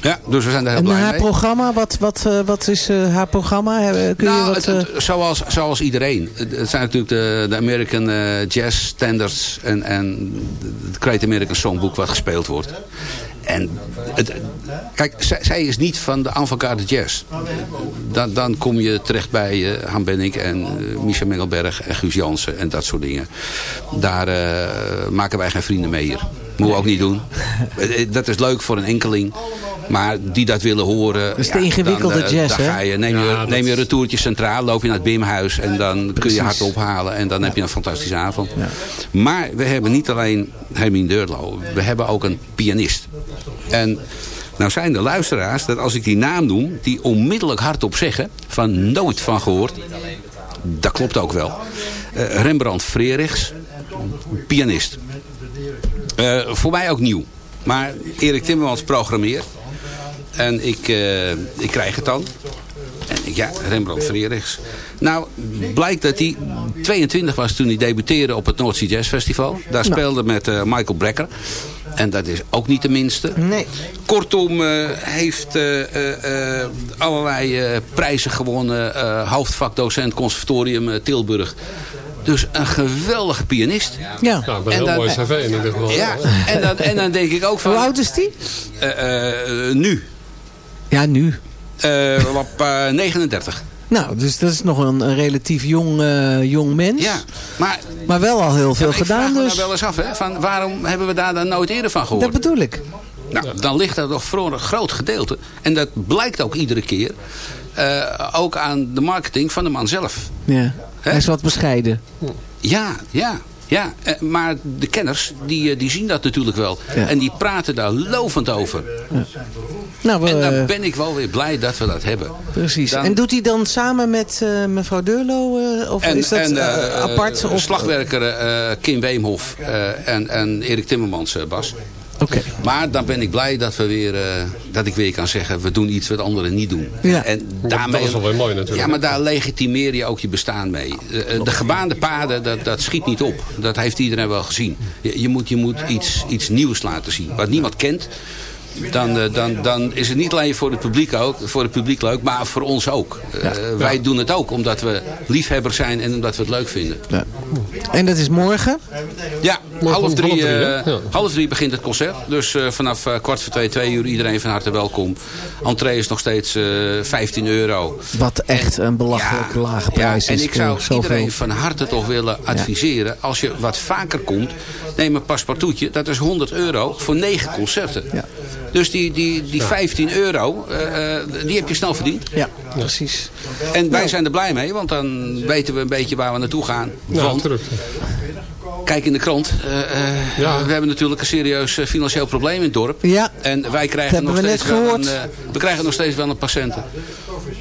Ja, dus we zijn daar heel En blij haar mee. programma, wat, wat, eh, wat is eh, haar programma? Heb- Kun je Nou, wat, het- het- eh, zoals, zoals iedereen. Het, zijn natuurlijk de, de American eh, Jazz Standards en, en het Great American Songbook wat gespeeld wordt. En het, kijk, zij, zij is niet van de avant-garde jazz. Dan, dan kom je terecht bij eh Han Benning en eh, Michel Mengelberg en Guus Jansen en dat soort dingen. Daar eh, maken wij geen vrienden mee hier. Moeten we ook niet doen. Eh, Dat is leuk voor een enkeling. Maar die dat willen horen... Dat is de ingewikkelde dan, eh, jazz, dan ga je, neem, je, Ja, dat- neem je een retourtje centraal, loop je naar het Bimhuis... en dan kun je hard ophalen. En dan heb je een fantastische avond. Maar we hebben niet alleen Hermine Deurlo. We hebben ook een pianist. En nou zijn de luisteraars dat als ik die naam noem... die onmiddellijk hardop zeggen... van nooit van gehoord. Dat klopt ook wel. Eh, Rembrandt Frerichs, pianist. Eh, voor mij ook nieuw. Maar Erik Timmermans programmeert. En ik, eh, ik krijg het dan. En ja, Rembrandt Frerichs. Nou, blijkt dat hij 22 was toen hij debuteerde op het North Sea Jazz Festival. Daar speelde met eh, Michael Brecker. En dat is ook niet de minste. Nee. Kortom, eh, heeft allerlei prijzen gewonnen. hoofdvakdocent Conservatorium Tilburg. Dus een geweldige pianist. Ja. Nou, een En heel dan- mooi cv in ieder geval. Ja, en dan, en dan denk ik ook van... Hoe oud is die? eh, eh, nu. Ja, nu. Eh, op eh, 39. Nou, dus dat is nog een, een relatief jong, jong mens. Ja, maar... Maar wel al heel veel Ja, ik gedaan vraag me dus. nou wel eens af, hè, van waarom hebben we daar dan nooit eerder van gehoord? Dat bedoel ik. Nou, dan ligt dat toch voor een groot gedeelte. En dat blijkt ook iedere keer. eh, ook aan de marketing van de man zelf. Ja. Hij is wat bescheiden. Ja, ja. Ja, eh, maar de kenners, die, eh, die zien dat natuurlijk wel. Ja. En die praten daar lovend over. Nou, we, En dan eh, ben ik wel weer blij dat we dat hebben. precies. Dan- En doet hij dan samen met mevrouw Deurlo? of En, is dat en apart? Of, slagwerker Kim Weemhof en, en Erik Timmermans Bas. Oké. Maar dan ben ik blij dat, we weer, eh, dat ik weer kan zeggen... we doen iets wat anderen niet doen. Ja. En Dat- daarmee, dat is wel weer mooi natuurlijk. Ja, maar daar legitimeer je ook je bestaan mee. Eh, eh, de gebaande paden, dat, dat schiet niet op. Dat heeft iedereen wel gezien. Je, je moet, je moet iets, iets nieuws laten zien. Wat niemand kent. Dan, eh, dan, dan is het niet alleen voor het publiek, ook, voor het publiek leuk, maar voor ons ook. Eh, Wij doen het ook omdat we liefhebber zijn en omdat we het leuk vinden. Ja. En dat is morgen? Ja, om half drie, half drie, hè? eh, Ja. half drie begint het concert. Dus eh, vanaf eh, kwart voor twee, twee uur iedereen van harte welkom. Entree is nog steeds eh 15 euro. Wat echt een belachelijk lage prijs ja, en is ik zou zoveel. iedereen van harte toch willen adviseren. Als je wat vaker komt, neem een paspartoutje. Dat is 100 euro voor negen concerten. Dus die, die, die 15 euro, eh, eh, die heb je snel verdiend. Ja, precies. En wij zijn er blij mee, want dan weten we een beetje waar we naartoe gaan. Ja, Want terug. Kijk in de krant. eh, eh, Ja. We hebben natuurlijk een serieus financieel probleem in het dorp. Ja. En wij krijgen nog we steeds net wel een, eh, we krijgen nog steeds wel een patiënten.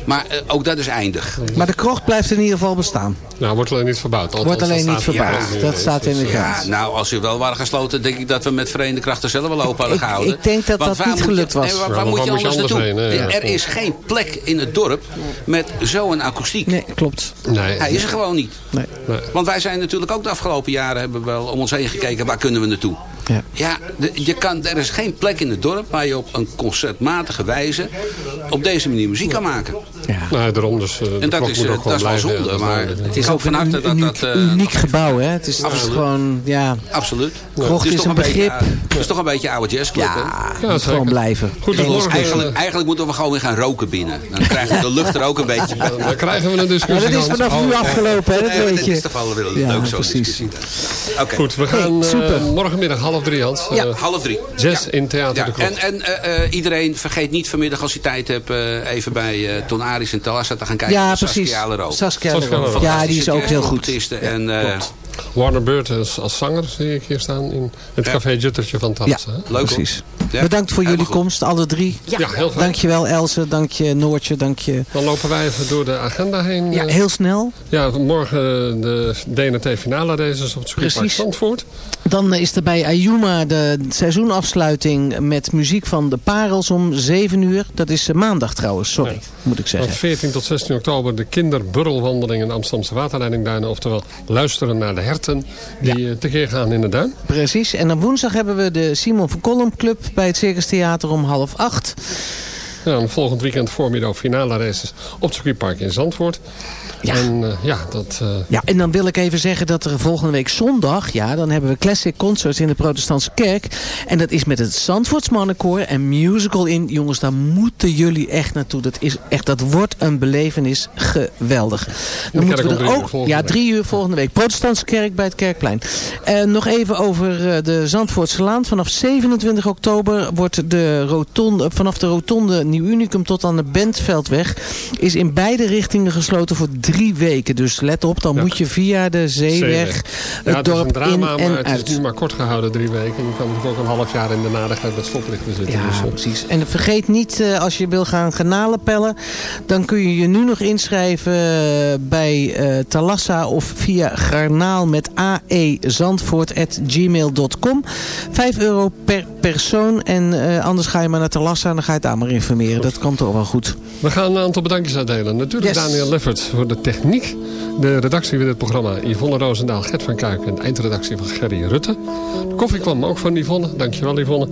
Maar eh, ook dat is eindig. Maar de krocht blijft in ieder geval bestaan. Nou, wordt alleen niet verbouwd. Althans, Wordt alleen dat niet verbouwd. Dat in. staat in de krant. Ja, nou, als ze wel waren gesloten, denk ik dat we met verenigde krachten zelf wel open hadden Ik- gehouden. ik denk dat Want dat niet gelukt was. nee, waar, Ja, waar maar moet je anders je naartoe? heen. Er is geen plek in het dorp met zo'n akoestiek. Nee, klopt. Nee. Hij is er gewoon niet. Nee. Nee. Want wij zijn natuurlijk ook de afgelopen jaren hebben we wel om ons heen gekeken. Waar kunnen we naartoe? Ja. Ja, je kan, er is geen plek in het dorp waar je op een concertmatige wijze op deze manier muziek kan maken. Nou, daarom dus. eh, de En dat is, eh, ook gewoon dat is wel ja, zonde, dat is maar het is ook van harte dat uniek, dat... eh, uniek gebouw, hè? Het is, is Absoluut. gewoon, ja... Absoluut. Krocht Het is toch een beetje, begrip. eh, Het is toch een beetje oude jazzclub, hè? Ja, Ja, moet zeker. gewoon blijven. Goed, dus Eigenlijk, eigenlijk moeten we gewoon weer gaan roken binnen. Dan krijgen we de lucht er ook een beetje bij. Dan krijgen we een Maar discussie. dat is vanaf nu Oh, afgelopen, hè? Dat weet dit je. is toch wel weer Ja, leuk zo'n precies. discussie. Goed, we gaan eh, morgenmiddag half drie, Hans. ja, Eh, half drie. Zes Ja. in Theater Ja, de Krocht. En, en eh, eh, iedereen vergeet niet vanmiddag als je tijd hebt... eh, even bij eh Ton Aris en Talassa te gaan kijken. Ja, naar precies. Saskia Leroux. Saskia. Ja, die is ook heel goed. En, eh, Warner Bird als, als zanger zie ik hier staan in het Ja. café Juttertje van Ja, Talassa. hè? leuk precies. Ja, Bedankt voor jullie komst, alle drie. Ja, heel fijn. Dankjewel Else, dank je Noortje, dank je... Dan lopen wij even door de agenda heen. Ja, eh. heel snel. Ja, morgen de DNT finale races op het circuitpark Precies. Zandvoort. Dan is er bij Ayuma de seizoenafsluiting met muziek van de Parels om 7 uur. Dat is eh, maandag trouwens, sorry, Ja. moet ik Van zeggen. 14 tot 16 oktober de kinderburrelwandeling in de Amsterdamse waterleidingduinen. Oftewel luisteren naar de herten die eh, tekeer gaan in de duin. Precies. En dan woensdag hebben we de Simon van Kolm Club bij het Circus Theater om half acht. Ja, en volgend weekend voormiddag finale races op het circuitpark in Zandvoort. Ja. En uh, ja, dat... Uh... Ja, en dan wil ik even zeggen dat er volgende week zondag... ja, dan hebben we Classic Concerts in de Protestantse Kerk. En dat is met het Zandvoorts Mannenkoor en Musical in. Jongens, daar moeten jullie echt naartoe. Dat, is echt, dat wordt een belevenis geweldig. Dan moeten we er ook... Ja, drie uur volgende week. Protestantse Kerk bij het Kerkplein. Uh, nog even over de Zandvoortse Laan. Vanaf 27 oktober wordt de rotonde, vanaf de rotonde Nieuw Unicum tot aan de Bentveldweg... is in beide richtingen gesloten voor drie weken. Dus let op, dan ja. moet je via de zeeweg het ja, dorp het drama, in en het uit. is nu maar kort gehouden, drie weken. En je kan natuurlijk ook een half jaar in de nadigheid met stoplichten zitten. Ja, dus, uh, precies. En vergeet niet, uh, als je wil gaan garnalen pellen... dan kun je je nu nog inschrijven bij uh, Talassa of via garnaal met aezandvoort.gmail.com. Vijf euro per persoon. En uh, anders ga je maar naar Talassa en dan ga je daar maar informeren. Goed. Dat kan toch wel goed. We gaan een aantal bedankjes uitdelen. Natuurlijk yes. Daniel Leffert voor de techniek. De redactie van dit programma Yvonne Roosendaal, Gert van Kuik en de eindredactie van Gerry Rutte. De koffie kwam ook van Yvonne. Dankjewel Yvonne.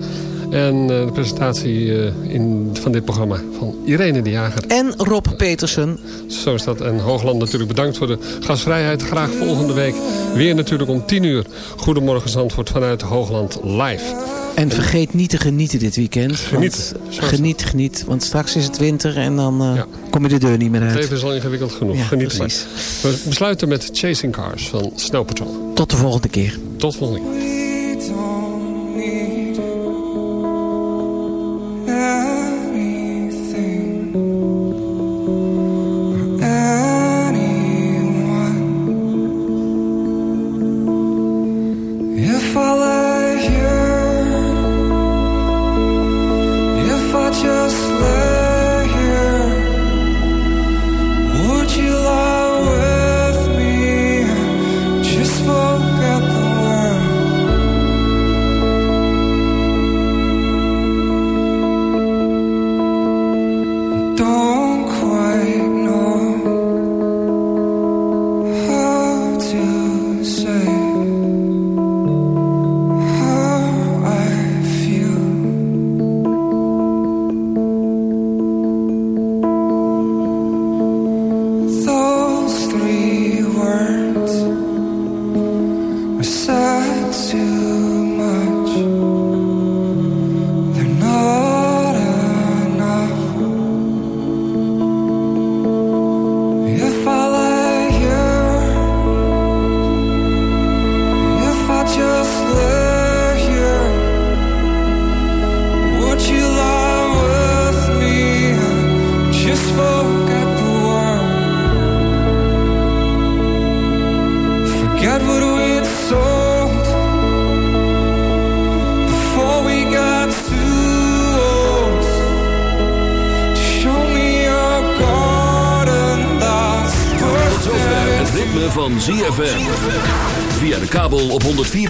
En uh, de presentatie uh, in, van dit programma van Irene de Jager. En Rob Petersen. Zo is dat. En Hoogland natuurlijk bedankt voor de gastvrijheid. Graag volgende week weer natuurlijk om 10 uur. Goedemorgen Zandvoort vanuit Hoogland live. En vergeet niet te genieten dit weekend. Geniet. Geniet, geniet. Want straks is het winter en dan uh, ja. kom je de deur niet meer uit. Het leven is al ingewikkeld genoeg. Ja, geniet precies. maar. We besluiten met Chasing Cars van Snow Patrol. Tot de volgende keer. Tot volgende keer.